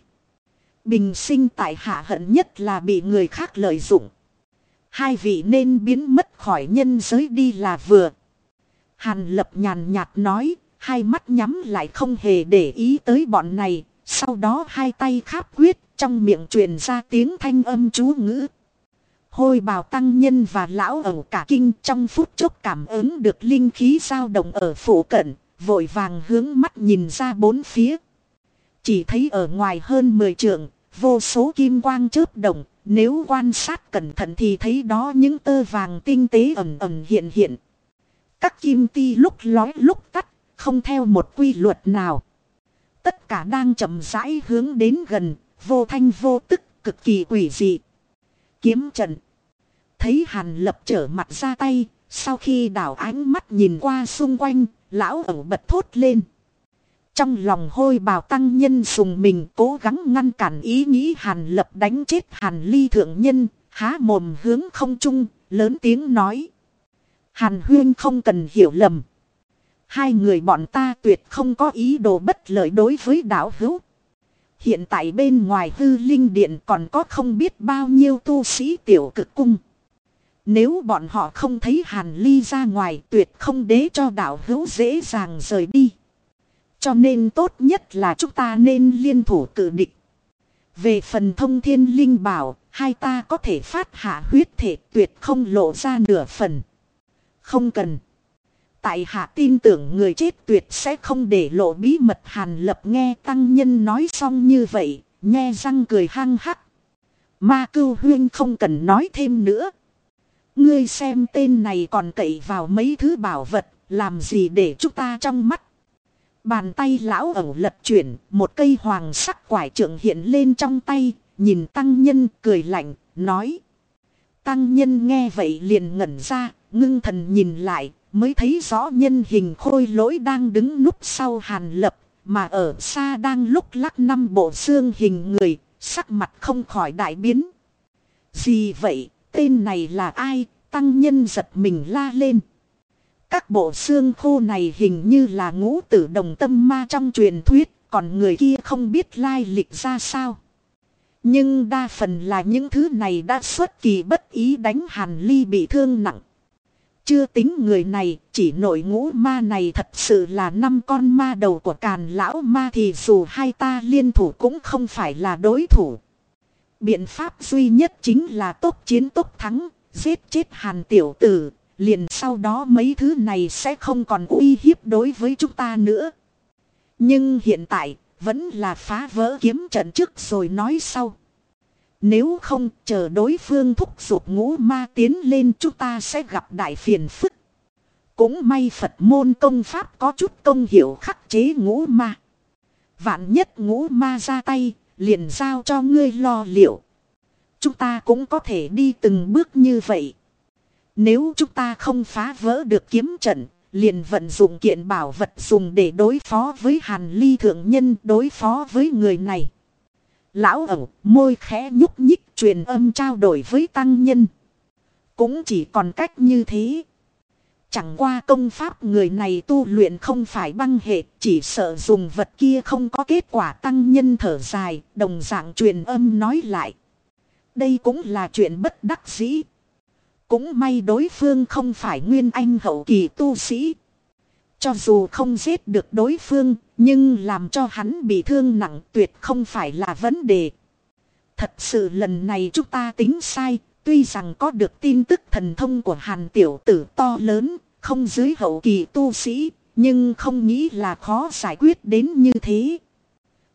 Bình sinh tại hạ hận nhất là bị người khác lợi dụng. Hai vị nên biến mất khỏi nhân giới đi là vừa. Hàn lập nhàn nhạt nói, hai mắt nhắm lại không hề để ý tới bọn này. Sau đó hai tay kháp quyết, trong miệng truyền ra tiếng thanh âm chú ngữ. Hôi bào tăng nhân và lão ẩu cả kinh trong phút chốc cảm ứng được linh khí dao động ở phủ cận, vội vàng hướng mắt nhìn ra bốn phía. Chỉ thấy ở ngoài hơn 10 trượng, vô số kim quang chớp động, nếu quan sát cẩn thận thì thấy đó những tơ vàng tinh tế ẩm ẩm hiện hiện. Các kim ti lúc lói lúc tắt, không theo một quy luật nào. Tất cả đang chậm rãi hướng đến gần, vô thanh vô tức, cực kỳ quỷ dị. Kiếm trận. Thấy hàn lập trở mặt ra tay, sau khi đảo ánh mắt nhìn qua xung quanh, lão ẩu bật thốt lên. Trong lòng hôi bào tăng nhân sùng mình cố gắng ngăn cản ý nghĩ hàn lập đánh chết hàn ly thượng nhân, há mồm hướng không trung, lớn tiếng nói. Hàn huyên không cần hiểu lầm. Hai người bọn ta tuyệt không có ý đồ bất lợi đối với đảo hữu. Hiện tại bên ngoài hư linh điện còn có không biết bao nhiêu tu sĩ tiểu cực cung. Nếu bọn họ không thấy hàn ly ra ngoài tuyệt không đế cho đảo hữu dễ dàng rời đi. Cho nên tốt nhất là chúng ta nên liên thủ cử địch. Về phần thông thiên linh bảo, hai ta có thể phát hạ huyết thể tuyệt không lộ ra nửa phần. Không cần. Tại hạ tin tưởng người chết tuyệt sẽ không để lộ bí mật hàn lập nghe tăng nhân nói xong như vậy, nghe răng cười hăng hắc. Ma cưu huyên không cần nói thêm nữa. Ngươi xem tên này còn cậy vào mấy thứ bảo vật, làm gì để chúng ta trong mắt. Bàn tay lão ẩu lật chuyển, một cây hoàng sắc quải trượng hiện lên trong tay, nhìn tăng nhân cười lạnh, nói. Tăng nhân nghe vậy liền ngẩn ra, ngưng thần nhìn lại, mới thấy rõ nhân hình khôi lỗi đang đứng núp sau hàn lập, mà ở xa đang lúc lắc năm bộ xương hình người, sắc mặt không khỏi đại biến. Gì vậy, tên này là ai? Tăng nhân giật mình la lên. Các bộ xương khô này hình như là ngũ tử đồng tâm ma trong truyền thuyết, còn người kia không biết lai lịch ra sao. Nhưng đa phần là những thứ này đã xuất kỳ bất ý đánh hàn ly bị thương nặng. Chưa tính người này, chỉ nội ngũ ma này thật sự là năm con ma đầu của càn lão ma thì dù hai ta liên thủ cũng không phải là đối thủ. Biện pháp duy nhất chính là tốt chiến tốt thắng, giết chết hàn tiểu tử, liền sau đó mấy thứ này sẽ không còn uy hiếp đối với chúng ta nữa. Nhưng hiện tại, vẫn là phá vỡ kiếm trận trước rồi nói sau. Nếu không chờ đối phương thúc giục ngũ ma tiến lên chúng ta sẽ gặp đại phiền phức. Cũng may Phật môn công pháp có chút công hiệu khắc chế ngũ ma. Vạn nhất ngũ ma ra tay, liền giao cho ngươi lo liệu. Chúng ta cũng có thể đi từng bước như vậy. Nếu chúng ta không phá vỡ được kiếm trận, liền vận dụng kiện bảo vật dùng để đối phó với hàn ly thượng nhân đối phó với người này. Lão ẩu môi khẽ nhúc nhích truyền âm trao đổi với tăng nhân. Cũng chỉ còn cách như thế. Chẳng qua công pháp người này tu luyện không phải băng hệ, chỉ sợ dùng vật kia không có kết quả tăng nhân thở dài, đồng dạng truyền âm nói lại. Đây cũng là chuyện bất đắc dĩ. Cũng may đối phương không phải nguyên anh hậu kỳ tu sĩ. Cho dù không giết được đối phương, nhưng làm cho hắn bị thương nặng tuyệt không phải là vấn đề. Thật sự lần này chúng ta tính sai, tuy rằng có được tin tức thần thông của hàn tiểu tử to lớn, không dưới hậu kỳ tu sĩ, nhưng không nghĩ là khó giải quyết đến như thế.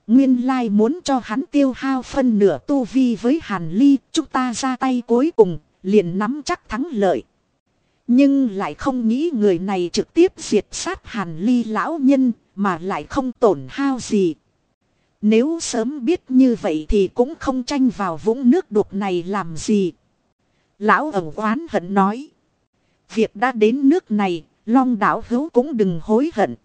Nguyên lai muốn cho hắn tiêu hao phân nửa tu vi với hàn ly, chúng ta ra tay cuối cùng, liền nắm chắc thắng lợi. Nhưng lại không nghĩ người này trực tiếp diệt sát hàn ly lão nhân mà lại không tổn hao gì. Nếu sớm biết như vậy thì cũng không tranh vào vũng nước đục này làm gì. Lão ẩn oán hận nói. việc đã đến nước này, long đảo hữu cũng đừng hối hận.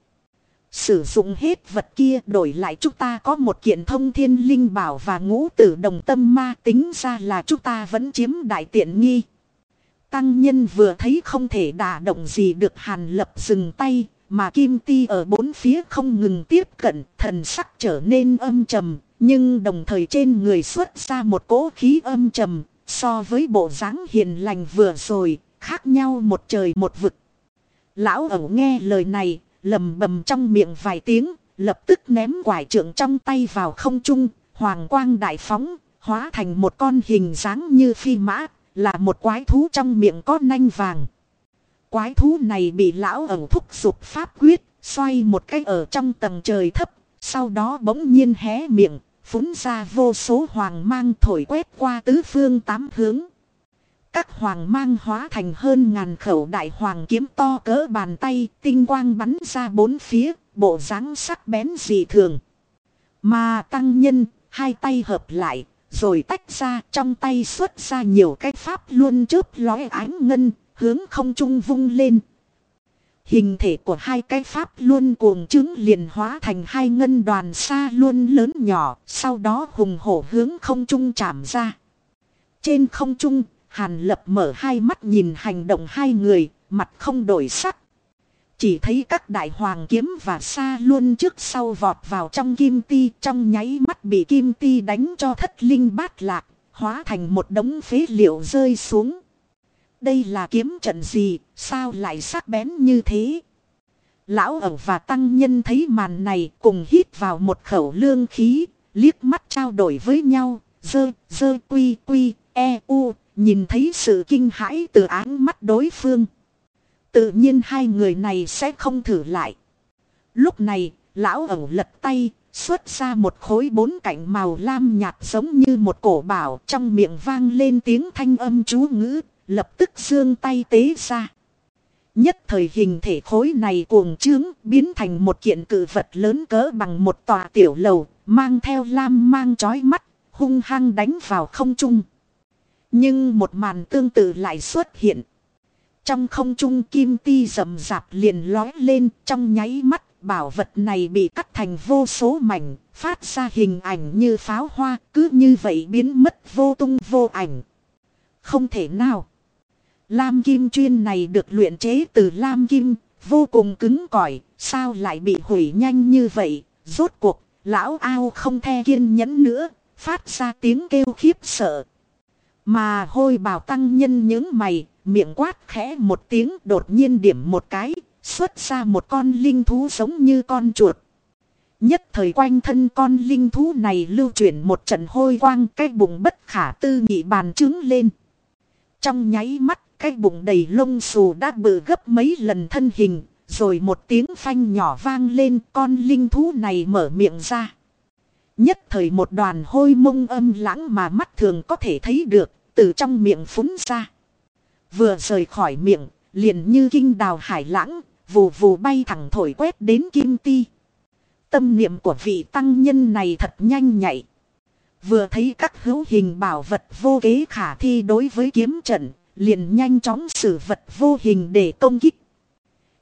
Sử dụng hết vật kia đổi lại chúng ta có một kiện thông thiên linh bảo và ngũ tử đồng tâm ma tính ra là chúng ta vẫn chiếm đại tiện nghi. Tăng nhân vừa thấy không thể đả động gì được hàn lập dừng tay, mà kim ti ở bốn phía không ngừng tiếp cận, thần sắc trở nên âm trầm, nhưng đồng thời trên người xuất ra một cỗ khí âm trầm, so với bộ dáng hiền lành vừa rồi, khác nhau một trời một vực. Lão ẩu nghe lời này, lầm bầm trong miệng vài tiếng, lập tức ném quải trượng trong tay vào không trung, hoàng quang đại phóng, hóa thành một con hình dáng như phi mã, là một quái thú trong miệng có nanh vàng. Quái thú này bị lão ẩu thúc giục pháp quyết, xoay một cái ở trong tầng trời thấp, sau đó bỗng nhiên hé miệng, phúng ra vô số hoàng mang thổi quét qua tứ phương tám hướng. Các hoàng mang hóa thành hơn ngàn khẩu đại hoàng kiếm to cỡ bàn tay, tinh quang bắn ra bốn phía, bộ dáng sắc bén dị thường. Mà tăng nhân, hai tay hợp lại, rồi tách ra trong tay xuất ra nhiều cái pháp luôn chớp lói ánh ngân, hướng không trung vung lên. Hình thể của hai cái pháp luôn cuồng chứng liền hóa thành hai ngân đoàn xa luôn lớn nhỏ, sau đó hùng hổ hướng không trung chạm ra. Trên không trung, Hàn lập mở hai mắt nhìn hành động hai người, mặt không đổi sắc. Chỉ thấy các đại hoàng kiếm và xa luôn trước sau vọt vào trong kim ti trong nháy mắt bị kim ti đánh cho thất linh bát lạc, hóa thành một đống phế liệu rơi xuống. Đây là kiếm trận gì, sao lại sắc bén như thế? Lão ẩu và tăng nhân thấy màn này cùng hít vào một khẩu lương khí, liếc mắt trao đổi với nhau, dơ, dơ quy quy, e u, nhìn thấy sự kinh hãi từ áng mắt đối phương. Tự nhiên hai người này sẽ không thử lại. Lúc này, lão ẩu lật tay, xuất ra một khối bốn cạnh màu lam nhạt giống như một cổ bảo trong miệng vang lên tiếng thanh âm chú ngữ, lập tức xương tay tế ra. Nhất thời hình thể khối này cuồng trướng biến thành một kiện cự vật lớn cỡ bằng một tòa tiểu lầu, mang theo lam mang chói mắt, hung hăng đánh vào không trung. Nhưng một màn tương tự lại xuất hiện. Trong không trung kim ti rậm rạp liền lói lên trong nháy mắt bảo vật này bị cắt thành vô số mảnh, phát ra hình ảnh như pháo hoa, cứ như vậy biến mất vô tung vô ảnh. Không thể nào. Lam kim chuyên này được luyện chế từ lam kim, vô cùng cứng cỏi, sao lại bị hủy nhanh như vậy, rốt cuộc, lão ao không the kiên nhẫn nữa, phát ra tiếng kêu khiếp sợ. Mà hôi bào tăng nhân những mày, miệng quát khẽ một tiếng đột nhiên điểm một cái, xuất ra một con linh thú giống như con chuột. Nhất thời quanh thân con linh thú này lưu chuyển một trận hôi quang cái bụng bất khả tư nghị bàn trứng lên. Trong nháy mắt cái bụng đầy lông xù đã bự gấp mấy lần thân hình, rồi một tiếng phanh nhỏ vang lên con linh thú này mở miệng ra. Nhất thời một đoàn hôi mông âm lãng mà mắt thường có thể thấy được, từ trong miệng phúng ra. Vừa rời khỏi miệng, liền như kinh đào hải lãng, vù vù bay thẳng thổi quét đến kim ti. Tâm niệm của vị tăng nhân này thật nhanh nhạy. Vừa thấy các hữu hình bảo vật vô kế khả thi đối với kiếm trận, liền nhanh chóng xử vật vô hình để công kích.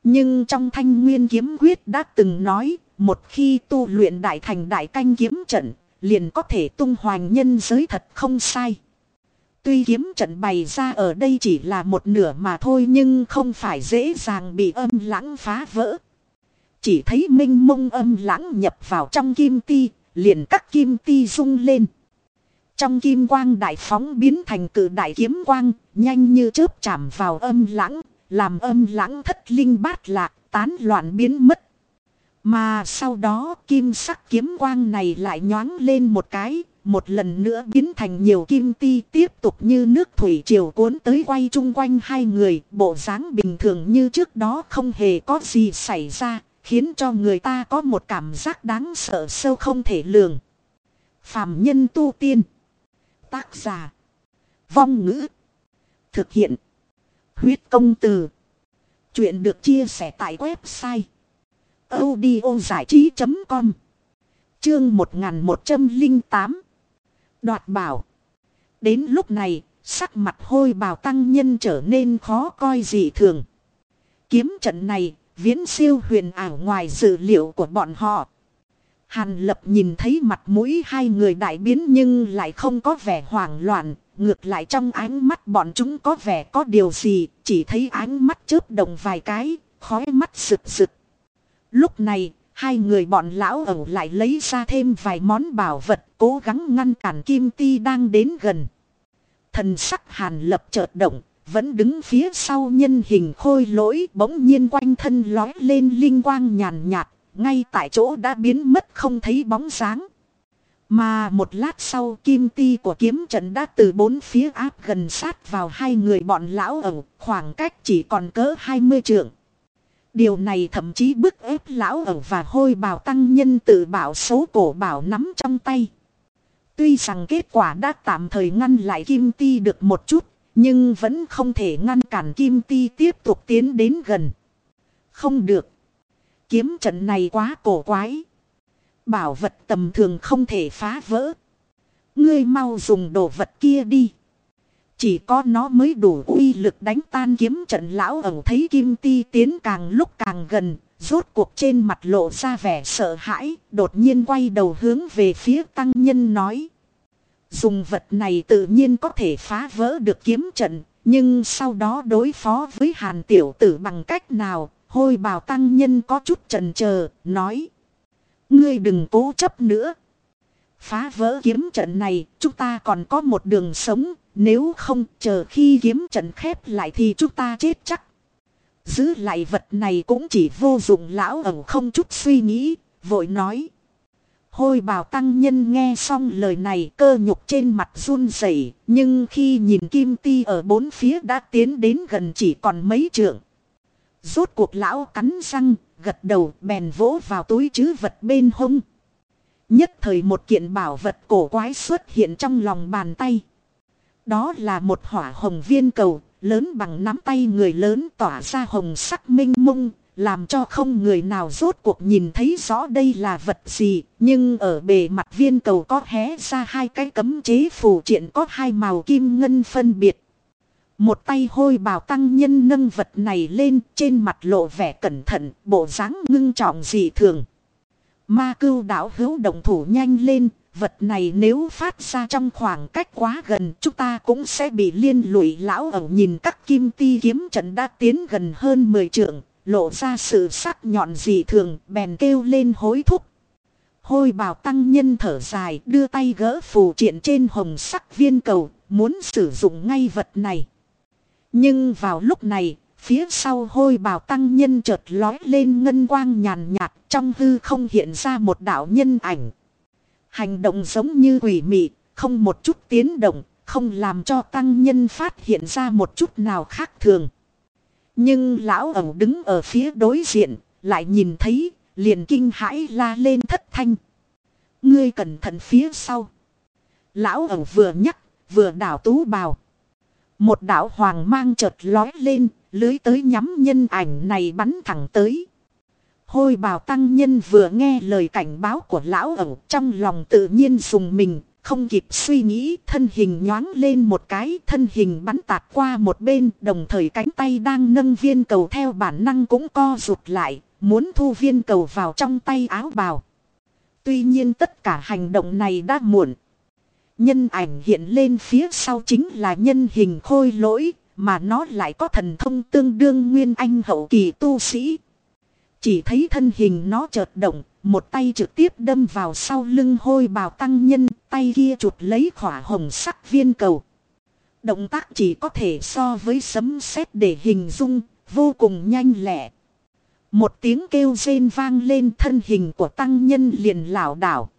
Nhưng trong thanh nguyên kiếm quyết đã từng nói, một khi tu luyện đại thành đại canh kiếm trận, liền có thể tung hoành nhân giới thật không sai. Tuy kiếm trận bày ra ở đây chỉ là một nửa mà thôi nhưng không phải dễ dàng bị âm lãng phá vỡ. Chỉ thấy minh mông âm lãng nhập vào trong kim ti, liền các kim ti rung lên. Trong kim quang đại phóng biến thành cử đại kiếm quang, nhanh như chớp chạm vào âm lãng, làm âm lãng thất linh bát lạc, tán loạn biến mất. Mà sau đó kim sắc kiếm quang này lại nhoáng lên một cái, một lần nữa biến thành nhiều kim ti tiếp tục như nước thủy triều cuốn tới quay chung quanh hai người, bộ dáng bình thường như trước đó không hề có gì xảy ra, khiến cho người ta có một cảm giác đáng sợ sâu không thể lường. Phạm nhân tu tiên. Tác giả. Vong ngữ. Thực hiện. Huyết công từ. Chuyện được chia sẻ tại website audiozảichí.com Chương 1108 Đoạt bảo Đến lúc này, sắc mặt hôi bào tăng nhân trở nên khó coi dị thường. Kiếm trận này, viễn siêu huyền ảo ngoài dự liệu của bọn họ. Hàn lập nhìn thấy mặt mũi hai người đại biến nhưng lại không có vẻ hoảng loạn. Ngược lại trong ánh mắt bọn chúng có vẻ có điều gì, chỉ thấy ánh mắt chớp động vài cái, khói mắt rực rực. Lúc này, hai người bọn lão ẩu lại lấy ra thêm vài món bảo vật cố gắng ngăn cản Kim Ti đang đến gần. Thần sắc hàn lập chợt động, vẫn đứng phía sau nhân hình khôi lỗi bỗng nhiên quanh thân lói lên linh quang nhàn nhạt, ngay tại chỗ đã biến mất không thấy bóng dáng. Mà một lát sau kim ti của kiếm trận đã từ bốn phía áp gần sát vào hai người bọn lão ẩu, khoảng cách chỉ còn cỡ 20 trượng. Điều này thậm chí bức ép lão ở và hôi bào tăng nhân tự bảo số cổ bảo nắm trong tay. Tuy rằng kết quả đã tạm thời ngăn lại kim ti được một chút, nhưng vẫn không thể ngăn cản kim ti tiếp tục tiến đến gần. Không được. Kiếm trận này quá cổ quái. Bảo vật tầm thường không thể phá vỡ. Ngươi mau dùng đồ vật kia đi. Chỉ có nó mới đủ uy lực đánh tan kiếm trận lão ẩu thấy kim ti tiến càng lúc càng gần. Rốt cuộc trên mặt lộ ra vẻ sợ hãi. Đột nhiên quay đầu hướng về phía tăng nhân nói. Dùng vật này tự nhiên có thể phá vỡ được kiếm trận. Nhưng sau đó đối phó với hàn tiểu tử bằng cách nào Hôi bào tăng nhân có chút trần chờ nói. Ngươi đừng cố chấp nữa. Phá vỡ kiếm trận này, chúng ta còn có một đường sống, nếu không chờ khi kiếm trận khép lại thì chúng ta chết chắc. Giữ lại vật này cũng chỉ vô dụng lão ẩu không chút suy nghĩ, vội nói. Hôi bào tăng nhân nghe xong lời này cơ nhục trên mặt run rẩy nhưng khi nhìn kim ti ở bốn phía đã tiến đến gần chỉ còn mấy trượng. Rốt cuộc lão cắn răng, gật đầu bèn vỗ vào túi chứ vật bên hông. Nhất thời một kiện bảo vật cổ quái xuất hiện trong lòng bàn tay. Đó là một hỏa hồng viên cầu, lớn bằng nắm tay người lớn tỏa ra hồng sắc minh mông, làm cho không người nào rốt cuộc nhìn thấy rõ đây là vật gì. Nhưng ở bề mặt viên cầu có hé ra hai cái cấm chế phù triện có hai màu kim ngân phân biệt. Một tay hôi bào tăng nhân nâng vật này lên trên mặt lộ vẻ cẩn thận, bộ dáng ngưng trọng dị thường. Ma cưu đảo hữu động thủ nhanh lên, vật này nếu phát ra trong khoảng cách quá gần chúng ta cũng sẽ bị liên lụy lão ẩu nhìn các kim ti kiếm trận đã tiến gần hơn 10 trượng, lộ ra sự sắc nhọn dị thường, bèn kêu lên hối thúc. Hôi bào tăng nhân thở dài đưa tay gỡ phù triện trên hồng sắc viên cầu, muốn sử dụng ngay vật này. Nhưng vào lúc này, phía sau hôi bào tăng nhân chợt lói lên ngân quang nhàn nhạt trong hư không hiện ra một đạo nhân ảnh. Hành động giống như quỷ mị, không một chút tiến động, không làm cho tăng nhân phát hiện ra một chút nào khác thường. Nhưng lão ẩu đứng ở phía đối diện, lại nhìn thấy, liền kinh hãi la lên thất thanh. Ngươi cẩn thận phía sau. Lão ẩu vừa nhắc, vừa đảo tú bào. Một đạo hoàng mang chợt lói lên, lưới tới nhắm nhân ảnh này bắn thẳng tới. Hôi bào tăng nhân vừa nghe lời cảnh báo của lão ẩu trong lòng tự nhiên dùng mình, không kịp suy nghĩ thân hình nhoáng lên một cái thân hình bắn tạt qua một bên đồng thời cánh tay đang nâng viên cầu theo bản năng cũng co rụt lại, muốn thu viên cầu vào trong tay áo bào. Tuy nhiên tất cả hành động này đã muộn. Nhân ảnh hiện lên phía sau chính là nhân hình khôi lỗi, mà nó lại có thần thông tương đương nguyên anh hậu kỳ tu sĩ. Chỉ thấy thân hình nó chợt động, một tay trực tiếp đâm vào sau lưng hôi bào tăng nhân, tay kia chụp lấy khỏa hồng sắc viên cầu. Động tác chỉ có thể so với sấm sét để hình dung, vô cùng nhanh lẹ. Một tiếng kêu rên vang lên thân hình của tăng nhân liền lảo đảo.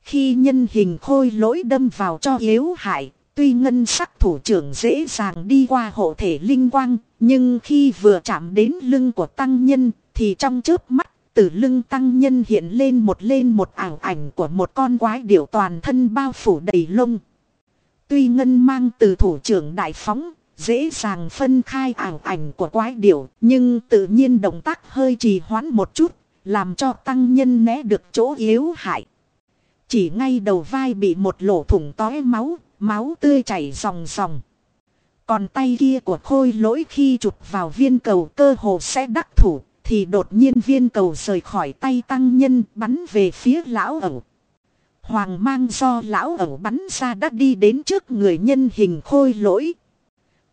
Khi nhân hình khôi lỗi đâm vào cho yếu hại, tuy ngân sắc thủ trưởng dễ dàng đi qua hộ thể linh quang, nhưng khi vừa chạm đến lưng của tăng nhân, thì trong chớp mắt, từ lưng tăng nhân hiện lên một lên một ảo ảnh của một con quái điểu toàn thân bao phủ đầy lông. Tuy ngân mang từ thủ trưởng đại phóng, dễ dàng phân khai ảo ảnh của quái điểu, nhưng tự nhiên động tác hơi trì hoãn một chút, làm cho tăng nhân né được chỗ yếu hại. Chỉ ngay đầu vai bị một lỗ thủng tói máu, máu tươi chảy ròng ròng. Còn tay kia của khôi lỗi khi chụp vào viên cầu cơ hồ sẽ đắc thủ. Thì đột nhiên viên cầu rời khỏi tay tăng nhân bắn về phía lão ẩu. Hoàng mang do lão ẩu bắn ra đã đi đến trước người nhân hình khôi lỗi.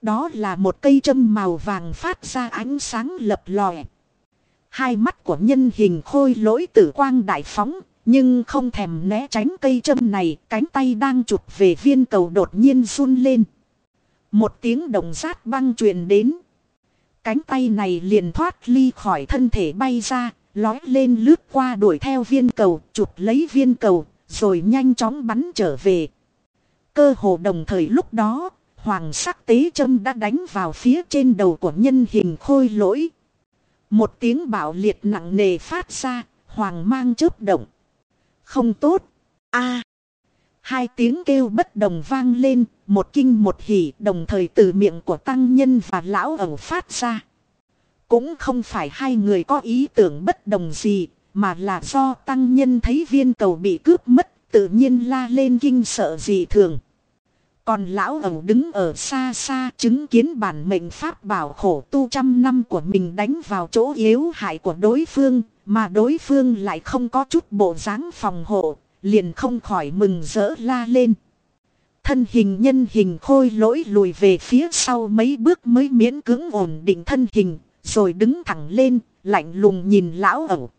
Đó là một cây châm màu vàng phát ra ánh sáng lập lòe. Hai mắt của nhân hình khôi lỗi tử quang đại phóng, nhưng không thèm né tránh cây châm này, cánh tay đang chụp về viên cầu đột nhiên run lên. Một tiếng đồng rát băng truyền đến. Cánh tay này liền thoát ly khỏi thân thể bay ra, lói lên lướt qua đuổi theo viên cầu, chụp lấy viên cầu, rồi nhanh chóng bắn trở về. Cơ hồ đồng thời lúc đó, hoàng sắc tế châm đã đánh vào phía trên đầu của nhân hình khôi lỗi. Một tiếng bạo liệt nặng nề phát ra, hoàng mang chớp động. Không tốt. a Hai tiếng kêu bất đồng vang lên, một kinh một hỉ đồng thời từ miệng của tăng nhân và lão ẩu phát ra. Cũng không phải hai người có ý tưởng bất đồng gì, mà là do tăng nhân thấy viên cầu bị cướp mất, tự nhiên la lên kinh sợ gì thường. Còn lão ẩu đứng ở xa xa chứng kiến bản mệnh pháp bảo khổ tu trăm năm của mình đánh vào chỗ yếu hại của đối phương, mà đối phương lại không có chút bộ dáng phòng hộ, liền không khỏi mừng rỡ la lên. Thân hình nhân hình khôi lỗi lùi về phía sau mấy bước mới miễn cưỡng ổn định thân hình, rồi đứng thẳng lên, lạnh lùng nhìn lão ẩu.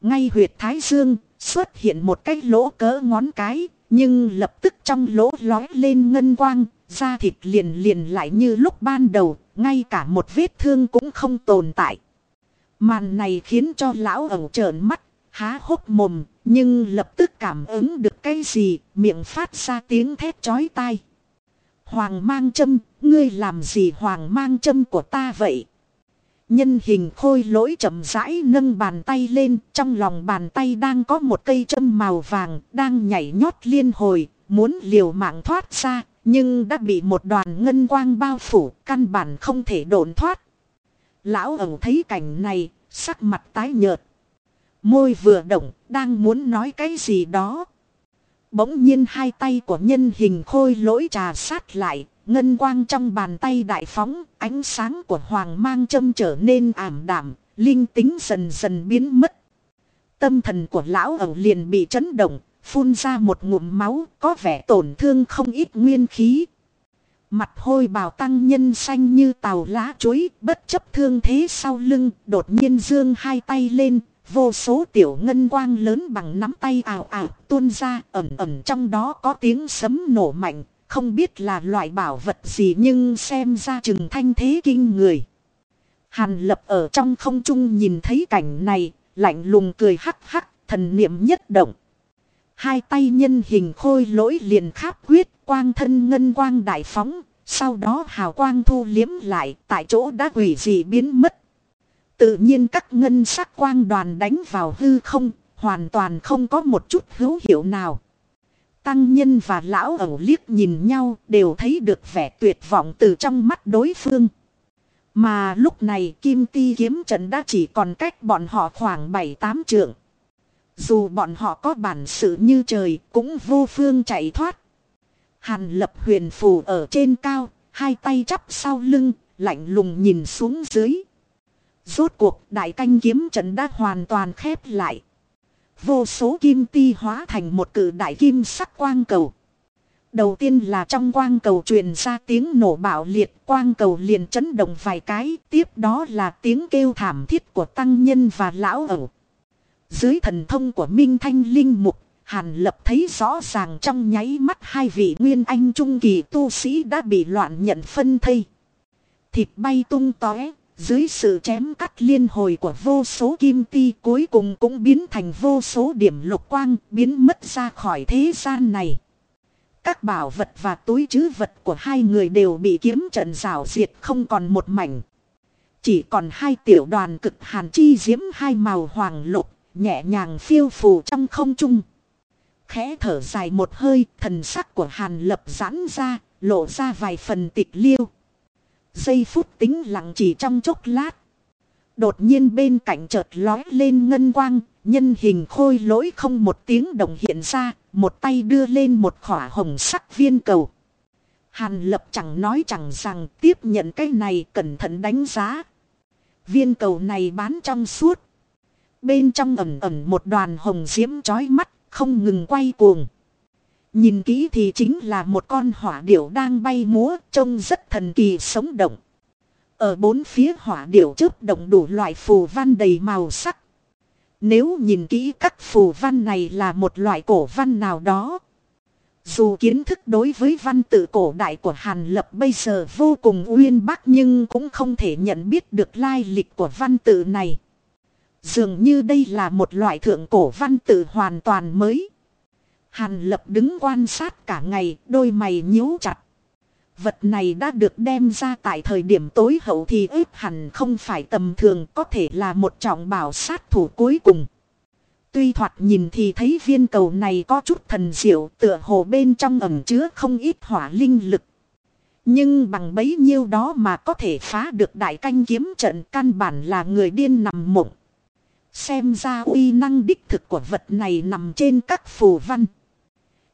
Ngay huyệt thái dương, xuất hiện một cái lỗ cỡ ngón cái, nhưng lập tức trong lỗ lói lên ngân quang, da thịt liền liền lại như lúc ban đầu, ngay cả một vết thương cũng không tồn tại. Màn này khiến cho lão ẩu trợn mắt, há hốc mồm, nhưng lập tức cảm ứng được cái gì, miệng phát ra tiếng thét chói tai. Hoàng mang châm, ngươi làm gì hoàng mang châm của ta vậy? Nhân hình khôi lỗi chậm rãi nâng bàn tay lên, trong lòng bàn tay đang có một cây châm màu vàng, đang nhảy nhót liên hồi, muốn liều mạng thoát ra, nhưng đã bị một đoàn ngân quang bao phủ, căn bản không thể độn thoát. Lão ẩu thấy cảnh này, sắc mặt tái nhợt. Môi vừa động, đang muốn nói cái gì đó. Bỗng nhiên hai tay của nhân hình khôi lỗi trà sát lại, ngân quang trong bàn tay đại phóng, ánh sáng của hoàng mang châm trở nên ảm đạm, linh tính dần dần biến mất. Tâm thần của lão ẩu liền bị chấn động, phun ra một ngụm máu, có vẻ tổn thương không ít nguyên khí. Mặt hôi bào tăng nhân xanh như tàu lá chuối, bất chấp thương thế sau lưng, đột nhiên dương hai tay lên, vô số tiểu ngân quang lớn bằng nắm tay ảo ảo tuôn ra, ẩm ẩm trong đó có tiếng sấm nổ mạnh, không biết là loại bảo vật gì nhưng xem ra chừng thanh thế kinh người. Hàn lập ở trong không trung nhìn thấy cảnh này, lạnh lùng cười hắc hắc, thần niệm nhất động. Hai tay nhân hình khôi lỗi liền kháp quyết, quang thân ngân quang đại phóng, sau đó hào quang thu liếm lại, tại chỗ đã quỷ dị biến mất. Tự nhiên các ngân sắc quang đoàn đánh vào hư không, hoàn toàn không có một chút hữu hiệu nào. Tăng nhân và lão ẩu liếc nhìn nhau đều thấy được vẻ tuyệt vọng từ trong mắt đối phương. Mà lúc này kim ti kiếm trận đã chỉ còn cách bọn họ khoảng 7-8 trượng. Dù bọn họ có bản sự như trời cũng vô phương chạy thoát. Hàn lập huyền phù ở trên cao, hai tay chắp sau lưng, lạnh lùng nhìn xuống dưới. Rốt cuộc đại canh kiếm trận đã hoàn toàn khép lại. Vô số kim ti hóa thành một cử đại kim sắc quang cầu. Đầu tiên là trong quang cầu truyền ra tiếng nổ bạo liệt, quang cầu liền chấn động vài cái, tiếp đó là tiếng kêu thảm thiết của tăng nhân và lão ẩu. Dưới thần thông của Minh Thanh Linh Mục, Hàn Lập thấy rõ ràng trong nháy mắt hai vị nguyên anh trung kỳ tu sĩ đã bị loạn nhận phân thây. Thịt bay tung tóe, dưới sự chém cắt liên hồi của vô số kim ti cuối cùng cũng biến thành vô số điểm lục quang, biến mất ra khỏi thế gian này. Các bảo vật và túi chứ vật của hai người đều bị kiếm trận rào diệt không còn một mảnh. Chỉ còn hai tiểu đoàn cực hàn chi diễm hai màu hoàng lục, nhẹ nhàng phiêu phù trong không trung. Khẽ thở dài một hơi, thần sắc của hàn lập giãn ra, lộ ra vài phần tịch liêu. Giây phút tính lặng chỉ trong chốc lát. Đột nhiên bên cạnh chợt lói lên ngân quang, nhân hình khôi lỗi không một tiếng đồng hiện ra, một tay đưa lên một khỏa hồng sắc viên cầu. Hàn lập chẳng nói chẳng rằng tiếp nhận cái này cẩn thận đánh giá. Viên cầu này bán trong suốt. Bên trong ẩm ẩm một đoàn hồng diễm chói mắt, không ngừng quay cuồng. Nhìn kỹ thì chính là một con hỏa điểu đang bay múa, trông rất thần kỳ sống động. Ở bốn phía hỏa điểu chớp động đủ loại phù văn đầy màu sắc. Nếu nhìn kỹ các phù văn này là một loại cổ văn nào đó. Dù kiến thức đối với văn tự cổ đại của Hàn Lập bây giờ vô cùng uyên bác nhưng cũng không thể nhận biết được lai lịch của văn tự này. Dường như đây là một loại thượng cổ văn tự hoàn toàn mới. Hàn Lập đứng quan sát cả ngày, đôi mày nhíu chặt. Vật này đã được đem ra tại thời điểm tối hậu thì ếp hẳn không phải tầm thường có thể là một trọng bảo sát thủ cuối cùng. Tuy thoạt nhìn thì thấy viên cầu này có chút thần diệu tựa hồ bên trong ẩm chứa không ít hỏa linh lực. Nhưng bằng bấy nhiêu đó mà có thể phá được đại canh kiếm trận căn bản là người điên nằm mộng. Xem ra uy năng đích thực của vật này nằm trên các phù văn.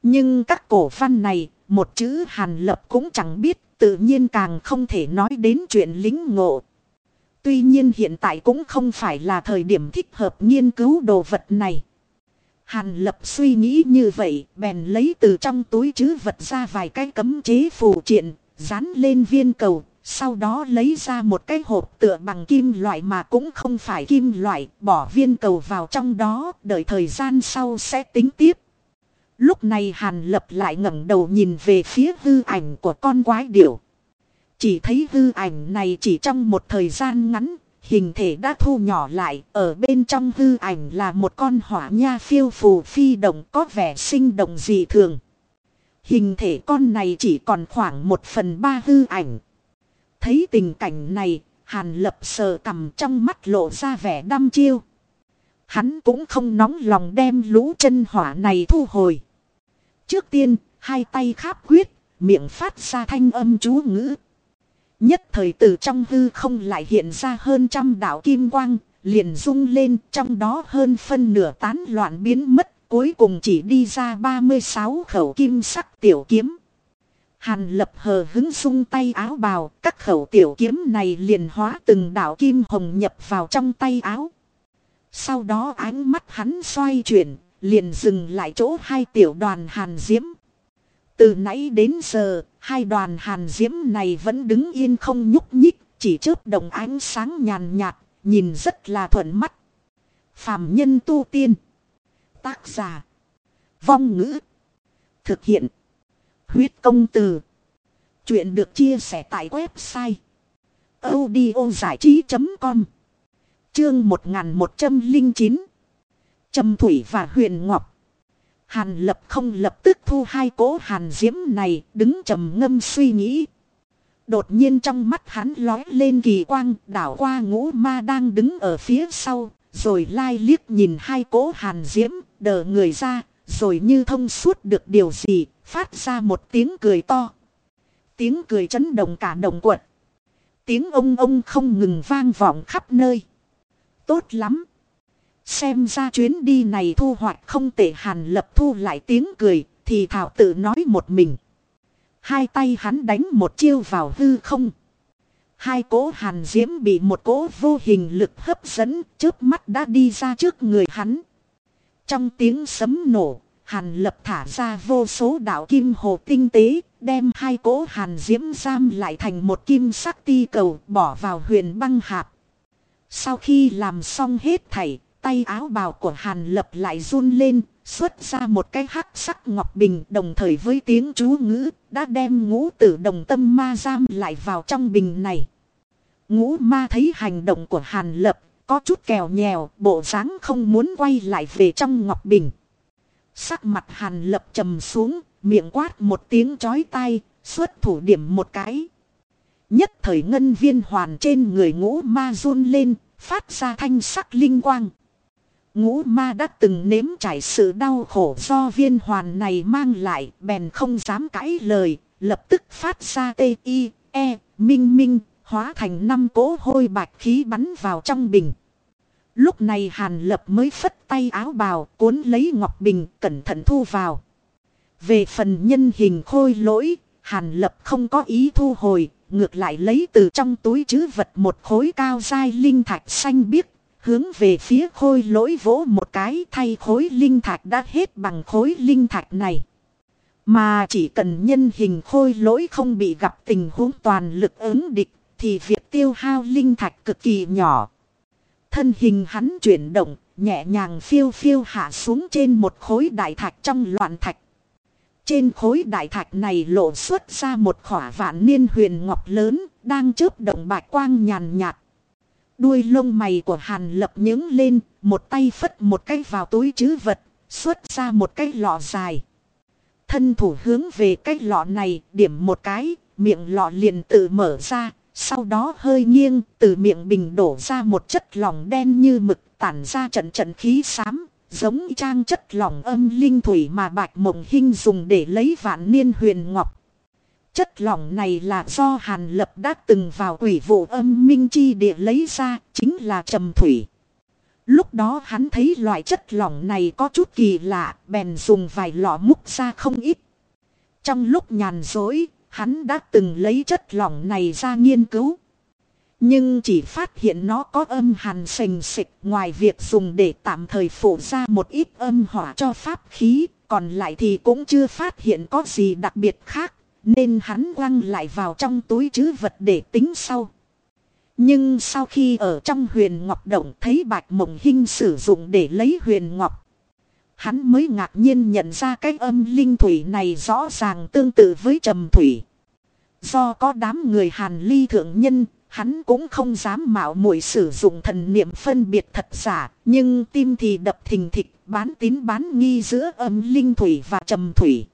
Nhưng các cổ văn này, một chữ hàn lập cũng chẳng biết, tự nhiên càng không thể nói đến chuyện lính ngộ. Tuy nhiên hiện tại cũng không phải là thời điểm thích hợp nghiên cứu đồ vật này. Hàn lập suy nghĩ như vậy, bèn lấy từ trong túi chứ vật ra vài cái cấm chế phù triện, dán lên viên cầu, sau đó lấy ra một cái hộp tựa bằng kim loại mà cũng không phải kim loại, bỏ viên cầu vào trong đó, đợi thời gian sau sẽ tính tiếp. Lúc này Hàn Lập lại ngẩng đầu nhìn về phía hư ảnh của con quái điểu. Chỉ thấy hư ảnh này chỉ trong một thời gian ngắn, hình thể đã thu nhỏ lại, ở bên trong hư ảnh là một con hỏa nha phiêu phù phi động có vẻ sinh động dị thường. Hình thể con này chỉ còn khoảng một phần ba hư ảnh. Thấy tình cảnh này, Hàn Lập sờ cầm trong mắt lộ ra vẻ đăm chiêu. Hắn cũng không nóng lòng đem lũ chân hỏa này thu hồi. Trước tiên, hai tay kháp quyết, miệng phát ra thanh âm chú ngữ. Nhất thời từ trong hư không lại hiện ra hơn trăm đạo kim quang, liền rung lên trong đó hơn phân nửa tán loạn biến mất, cuối cùng chỉ đi ra 36 khẩu kim sắc tiểu kiếm. Hàn lập hờ hứng sung tay áo bào, các khẩu tiểu kiếm này liền hóa từng đạo kim hồng nhập vào trong tay áo. Sau đó ánh mắt hắn xoay chuyển, liền dừng lại chỗ hai tiểu đoàn hàn diễm. Từ nãy đến giờ, hai đoàn hàn diễm này vẫn đứng yên không nhúc nhích, chỉ chớp đồng ánh sáng nhàn nhạt, nhìn rất là thuận mắt. Phạm nhân tu tiên. Tác giả. Vong ngữ. Thực hiện. Huyết công từ. Chuyện được chia sẻ tại website. audiozảichí.com Chương 1109 Trầm Thủy và Huyền Ngọc. Hàn lập không lập tức thu hai cỗ hàn diễm này, đứng trầm ngâm suy nghĩ. Đột nhiên trong mắt hắn lói lên kỳ quang, đảo qua ngũ ma đang đứng ở phía sau. Rồi lai liếc nhìn hai cỗ hàn diễm, đờ người ra. Rồi như thông suốt được điều gì, phát ra một tiếng cười to. Tiếng cười chấn động cả đồng quật. Tiếng ông ông không ngừng vang vọng khắp nơi. Tốt lắm. Xem ra chuyến đi này thu hoạch không tệ hàn lập thu lại tiếng cười, thì thảo tự nói một mình. Hai tay hắn đánh một chiêu vào hư không. Hai cố hàn diễm bị một cố vô hình lực hấp dẫn, trước mắt đã đi ra trước người hắn. Trong tiếng sấm nổ, hàn lập thả ra vô số đạo kim hồ tinh tế, đem hai cố hàn diễm giam lại thành một kim sắc ti cầu bỏ vào huyền băng hạp. Sau khi làm xong hết thảy, tay áo bào của Hàn Lập lại run lên, xuất ra một cái hắc sắc ngọc bình đồng thời với tiếng chú ngữ, đã đem ngũ tử đồng tâm ma giam lại vào trong bình này. Ngũ ma thấy hành động của Hàn Lập, có chút kèo nhèo, bộ dáng không muốn quay lại về trong ngọc bình. Sắc mặt Hàn Lập trầm xuống, miệng quát một tiếng chói tai, xuất thủ điểm một cái. Nhất thời ngân viên hoàn trên người ngũ ma run lên, phát ra thanh sắc linh quang. Ngũ ma đã từng nếm trải sự đau khổ do viên hoàn này mang lại, bèn không dám cãi lời, lập tức phát ra tê y, e, minh minh, hóa thành năm cỗ hôi bạch khí bắn vào trong bình. Lúc này Hàn Lập mới phất tay áo bào cuốn lấy ngọc bình cẩn thận thu vào. Về phần nhân hình khôi lỗi, Hàn lập không có ý thu hồi, ngược lại lấy từ trong túi chứ vật một khối cao dai linh thạch xanh biếc, hướng về phía khôi lỗi vỗ một cái thay khối linh thạch đã hết bằng khối linh thạch này. Mà chỉ cần nhân hình khôi lỗi không bị gặp tình huống toàn lực ứng địch, thì việc tiêu hao linh thạch cực kỳ nhỏ. Thân hình hắn chuyển động, nhẹ nhàng phiêu phiêu hạ xuống trên một khối đại thạch trong loạn thạch. Trên khối đại thạch này lộ xuất ra một khỏa vạn niên huyền ngọc lớn, đang chớp động bạch quang nhàn nhạt. Đuôi lông mày của Hàn lập nhướng lên, một tay phất một cái vào túi chứ vật, xuất ra một cái lọ dài. Thân thủ hướng về cái lọ này, điểm một cái, miệng lọ liền tự mở ra, sau đó hơi nghiêng, từ miệng bình đổ ra một chất lỏng đen như mực tản ra trận trận khí xám, giống trang chất lỏng âm linh thủy mà bạch mộng hình dùng để lấy vạn niên huyền ngọc. Chất lỏng này là do Hàn Lập đã từng vào quỷ vụ âm minh chi địa lấy ra, chính là trầm thủy. Lúc đó hắn thấy loại chất lỏng này có chút kỳ lạ, bèn dùng vài lọ múc ra không ít. Trong lúc nhàn dối, hắn đã từng lấy chất lỏng này ra nghiên cứu. Nhưng chỉ phát hiện nó có âm hàn sình sịch ngoài việc dùng để tạm thời phủ ra một ít âm hỏa cho pháp khí, còn lại thì cũng chưa phát hiện có gì đặc biệt khác, nên hắn quăng lại vào trong túi chứ vật để tính sau. Nhưng sau khi ở trong huyền ngọc động thấy bạch mộng hinh sử dụng để lấy huyền ngọc. Hắn mới ngạc nhiên nhận ra cái âm linh thủy này rõ ràng tương tự với trầm thủy. Do có đám người hàn ly thượng nhân, hắn cũng không dám mạo muội sử dụng thần niệm phân biệt thật giả, nhưng tim thì đập thình thịch, bán tín bán nghi giữa âm linh thủy và trầm thủy.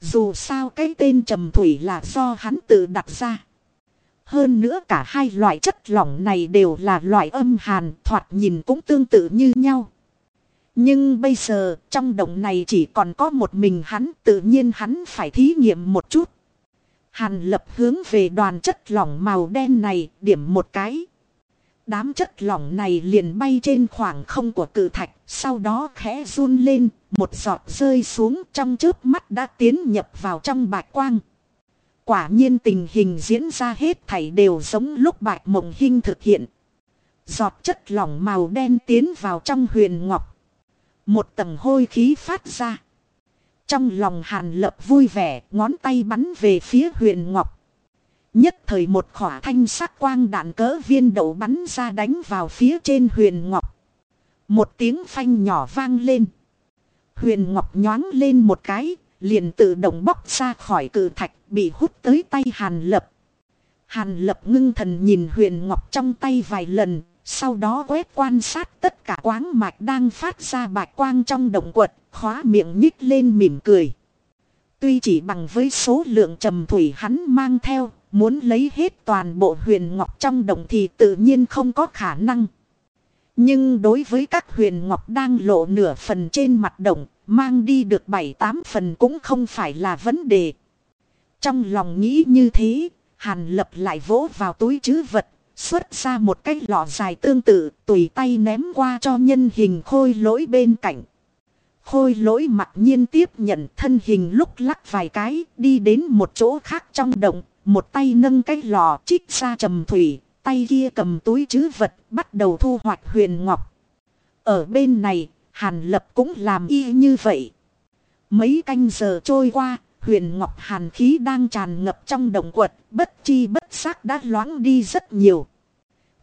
Dù sao cái tên trầm thủy là do hắn tự đặt ra. Hơn nữa cả hai loại chất lỏng này đều là loại âm hàn, thoạt nhìn cũng tương tự như nhau. Nhưng bây giờ, trong động này chỉ còn có một mình hắn, tự nhiên hắn phải thí nghiệm một chút. Hàn lập hướng về đoàn chất lỏng màu đen này, điểm một cái. Đám chất lỏng này liền bay trên khoảng không của cự thạch, sau đó khẽ run lên, một giọt rơi xuống trong chớp mắt đã tiến nhập vào trong bạch quang. Quả nhiên tình hình diễn ra hết thảy đều giống lúc bạch mộng hình thực hiện. Giọt chất lỏng màu đen tiến vào trong huyền ngọc. Một tầng hôi khí phát ra. Trong lòng hàn lập vui vẻ, ngón tay bắn về phía huyền ngọc. Nhất thời một khỏa thanh sắc quang đạn cỡ viên đậu bắn ra đánh vào phía trên huyền ngọc. Một tiếng phanh nhỏ vang lên. Huyền ngọc nhoáng lên một cái, liền tự động bóc ra khỏi cự thạch, bị hút tới tay hàn lập. Hàn lập ngưng thần nhìn huyền ngọc trong tay vài lần, sau đó quét quan sát tất cả quáng mạch đang phát ra bạch quang trong động quật, khóa miệng nhích lên mỉm cười. Tuy chỉ bằng với số lượng trầm thủy hắn mang theo, muốn lấy hết toàn bộ huyền ngọc trong động thì tự nhiên không có khả năng. Nhưng đối với các huyền ngọc đang lộ nửa phần trên mặt động, mang đi được bảy tám phần cũng không phải là vấn đề. Trong lòng nghĩ như thế, Hàn lập lại vỗ vào túi chứ vật, xuất ra một cái lọ dài tương tự, tùy tay ném qua cho nhân hình khôi lỗi bên cạnh. Khôi lỗi mặc nhiên tiếp nhận thân hình lúc lắc vài cái, đi đến một chỗ khác trong động, một tay nâng cái lò trích ra trầm thủy, tay kia cầm túi chứ vật, bắt đầu thu hoạch huyền ngọc. Ở bên này, Hàn Lập cũng làm y như vậy. Mấy canh giờ trôi qua, huyền ngọc hàn khí đang tràn ngập trong đồng quật, bất chi bất giác đã loãng đi rất nhiều.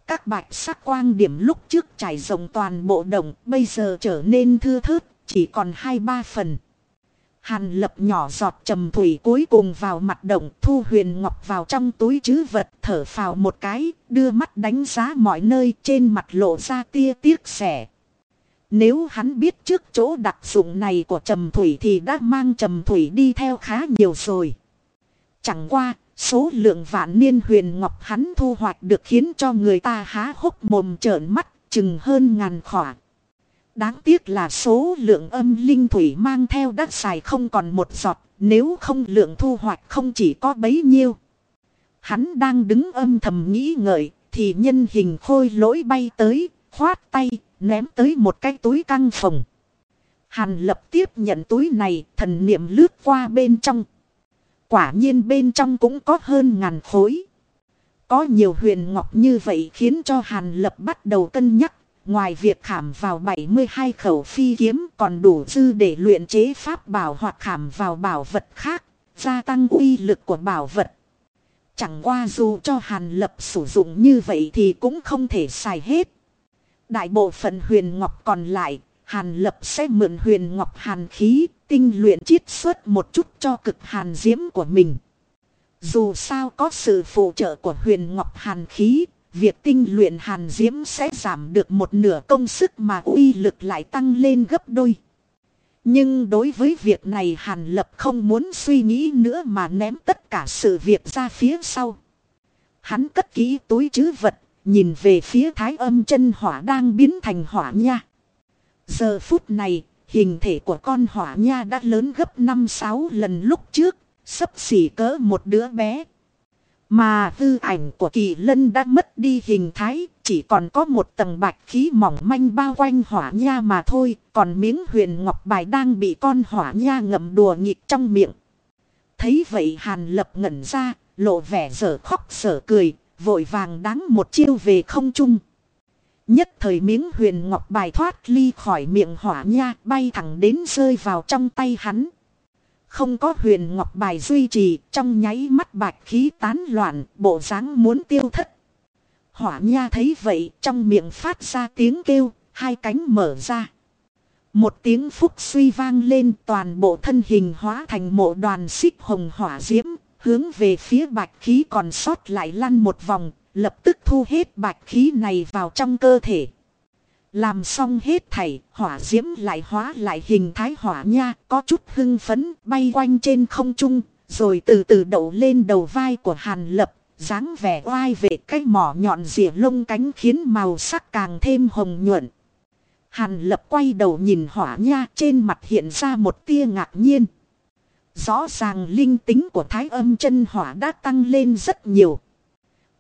Các bạch sắc quang điểm lúc trước trải rộng toàn bộ đồng bây giờ trở nên thưa thớt, chỉ còn hai ba phần. Hàn lập nhỏ giọt trầm thủy cuối cùng vào mặt động thu huyền ngọc vào trong túi chứ vật thở phào một cái, đưa mắt đánh giá mọi nơi trên mặt lộ ra tia tiếc sẻ. Nếu hắn biết trước chỗ đặc dụng này của trầm thủy thì đã mang trầm thủy đi theo khá nhiều rồi. Chẳng qua, số lượng vạn niên huyền ngọc hắn thu hoạch được khiến cho người ta há hốc mồm trợn mắt, chừng hơn ngàn khỏa. Đáng tiếc là số lượng âm linh thủy mang theo đất xài không còn một giọt, nếu không lượng thu hoạch không chỉ có bấy nhiêu. Hắn đang đứng âm thầm nghĩ ngợi, thì nhân hình khôi lỗi bay tới, khoát tay, ném tới một cái túi căng phòng. Hàn lập tiếp nhận túi này, thần niệm lướt qua bên trong. Quả nhiên bên trong cũng có hơn ngàn khối. Có nhiều huyền ngọc như vậy khiến cho Hàn Lập bắt đầu cân nhắc. Ngoài việc khảm vào 72 khẩu phi kiếm còn đủ dư để luyện chế pháp bảo hoặc khảm vào bảo vật khác, gia tăng uy lực của bảo vật. Chẳng qua dù cho Hàn Lập sử dụng như vậy thì cũng không thể xài hết. Đại bộ phận huyền ngọc còn lại, Hàn Lập sẽ mượn huyền ngọc hàn khí, tinh luyện chiết xuất một chút cho cực hàn diễm của mình. Dù sao có sự phụ trợ của huyền ngọc hàn khí, việc tinh luyện hàn diễm sẽ giảm được một nửa công sức mà uy lực lại tăng lên gấp đôi. Nhưng đối với việc này Hàn Lập không muốn suy nghĩ nữa mà ném tất cả sự việc ra phía sau. Hắn cất kỹ túi chứ vật, nhìn về phía thái âm chân hỏa đang biến thành hỏa nha. Giờ phút này, hình thể của con hỏa nha đã lớn gấp 5-6 lần lúc trước, sấp xỉ cỡ một đứa bé. Mà hư ảnh của kỳ lân đã mất đi hình thái, chỉ còn có một tầng bạch khí mỏng manh bao quanh hỏa nha mà thôi, còn miếng huyền ngọc bài đang bị con hỏa nha ngậm đùa nghịch trong miệng. Thấy vậy hàn lập ngẩn ra, lộ vẻ sở khóc sở cười, vội vàng đáng một chiêu về không trung. Nhất thời miếng huyền ngọc bài thoát ly khỏi miệng hỏa nha bay thẳng đến rơi vào trong tay hắn. Không có huyền ngọc bài duy trì trong nháy mắt bạch khí tán loạn bộ dáng muốn tiêu thất. Hỏa nha thấy vậy trong miệng phát ra tiếng kêu, hai cánh mở ra. Một tiếng phúc suy vang lên toàn bộ thân hình hóa thành một đoàn xích hồng hỏa diễm, hướng về phía bạch khí còn sót lại lăn một vòng, lập tức thu hết bạch khí này vào trong cơ thể. Làm xong hết thảy, hỏa diễm lại hóa lại hình thái hỏa nha, có chút hưng phấn, bay quanh trên không trung, rồi từ từ đậu lên đầu vai của Hàn Lập, dáng vẻ oai vệ cái mỏ nhọn rìa lông cánh khiến màu sắc càng thêm hồng nhuận. Hàn Lập quay đầu nhìn hỏa nha trên mặt hiện ra một tia ngạc nhiên. Rõ ràng linh tính của thái âm chân hỏa đã tăng lên rất nhiều.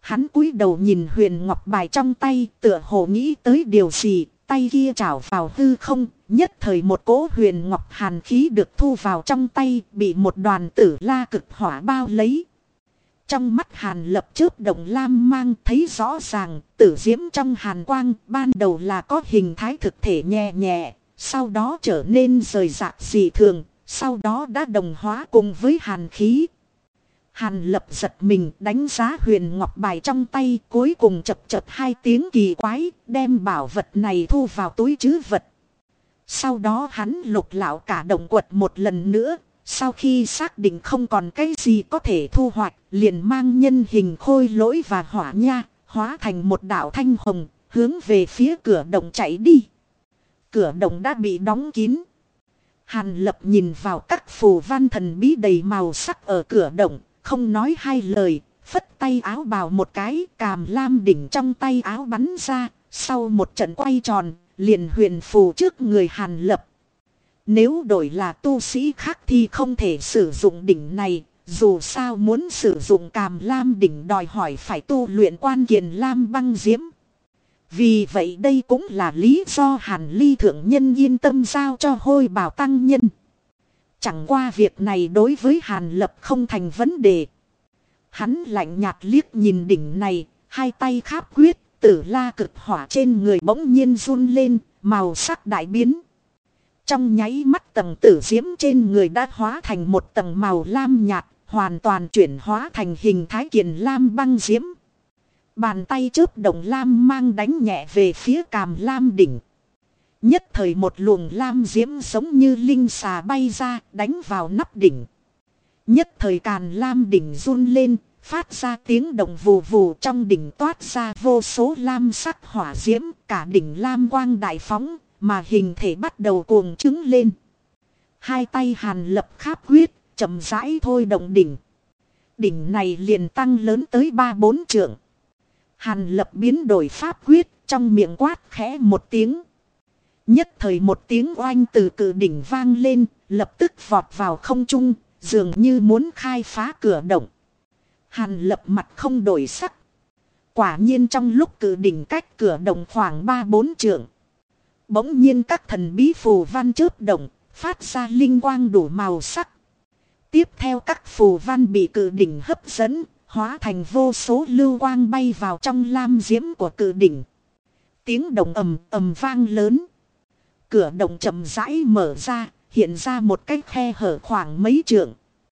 Hắn cúi đầu nhìn huyền ngọc bài trong tay tựa hồ nghĩ tới điều gì, tay kia chảo vào hư không, nhất thời một cỗ huyền ngọc hàn khí được thu vào trong tay, bị một đoàn tử la cực hỏa bao lấy. Trong mắt hàn lập chớp động lam mang thấy rõ ràng, tử diễm trong hàn quang ban đầu là có hình thái thực thể nhẹ nhẹ, sau đó trở nên rời rạc dị thường, sau đó đã đồng hóa cùng với hàn khí. Hàn lập giật mình đánh giá huyền ngọc bài trong tay cuối cùng chập chập hai tiếng kỳ quái đem bảo vật này thu vào túi chứ vật. Sau đó hắn lục lão cả động quật một lần nữa. Sau khi xác định không còn cái gì có thể thu hoạch liền mang nhân hình khôi lỗi và hỏa nha hóa thành một đảo thanh hồng hướng về phía cửa động chạy đi. Cửa động đã bị đóng kín. Hàn lập nhìn vào các phù văn thần bí đầy màu sắc ở cửa động, không nói hai lời, phất tay áo bào một cái, càm lam đỉnh trong tay áo bắn ra, sau một trận quay tròn, liền huyền phù trước người hàn lập. Nếu đổi là tu sĩ khác thì không thể sử dụng đỉnh này, dù sao muốn sử dụng càm lam đỉnh đòi hỏi phải tu luyện quan kiền lam băng diễm. Vì vậy đây cũng là lý do hàn ly thượng nhân yên tâm giao cho hôi bảo tăng nhân. Chẳng qua việc này đối với hàn lập không thành vấn đề. Hắn lạnh nhạt liếc nhìn đỉnh này, hai tay kháp quyết, tử la cực hỏa trên người bỗng nhiên run lên, màu sắc đại biến. Trong nháy mắt tầng tử diễm trên người đã hóa thành một tầng màu lam nhạt, hoàn toàn chuyển hóa thành hình thái kiền lam băng diễm. Bàn tay chớp đồng lam mang đánh nhẹ về phía càm lam đỉnh. Nhất thời một luồng lam diễm giống như linh xà bay ra đánh vào nắp đỉnh. Nhất thời càn lam đỉnh run lên, phát ra tiếng động vù vù trong đỉnh toát ra vô số lam sắc hỏa diễm, cả đỉnh lam quang đại phóng, mà hình thể bắt đầu cuồng trứng lên. Hai tay hàn lập kháp quyết, chậm rãi thôi động đỉnh. Đỉnh này liền tăng lớn tới ba bốn trượng. Hàn lập biến đổi pháp quyết, trong miệng quát khẽ một tiếng. Nhất thời một tiếng oanh từ cử đỉnh vang lên, lập tức vọt vào không trung, dường như muốn khai phá cửa động. Hàn lập mặt không đổi sắc. Quả nhiên trong lúc cử đỉnh cách cửa động khoảng 3-4 trượng. Bỗng nhiên các thần bí phù văn chớp động, phát ra linh quang đủ màu sắc. Tiếp theo các phù văn bị cử đỉnh hấp dẫn, hóa thành vô số lưu quang bay vào trong lam diễm của cử đỉnh. Tiếng động ầm ầm vang lớn. Cửa động chậm rãi mở ra, hiện ra một cái khe hở khoảng mấy trượng.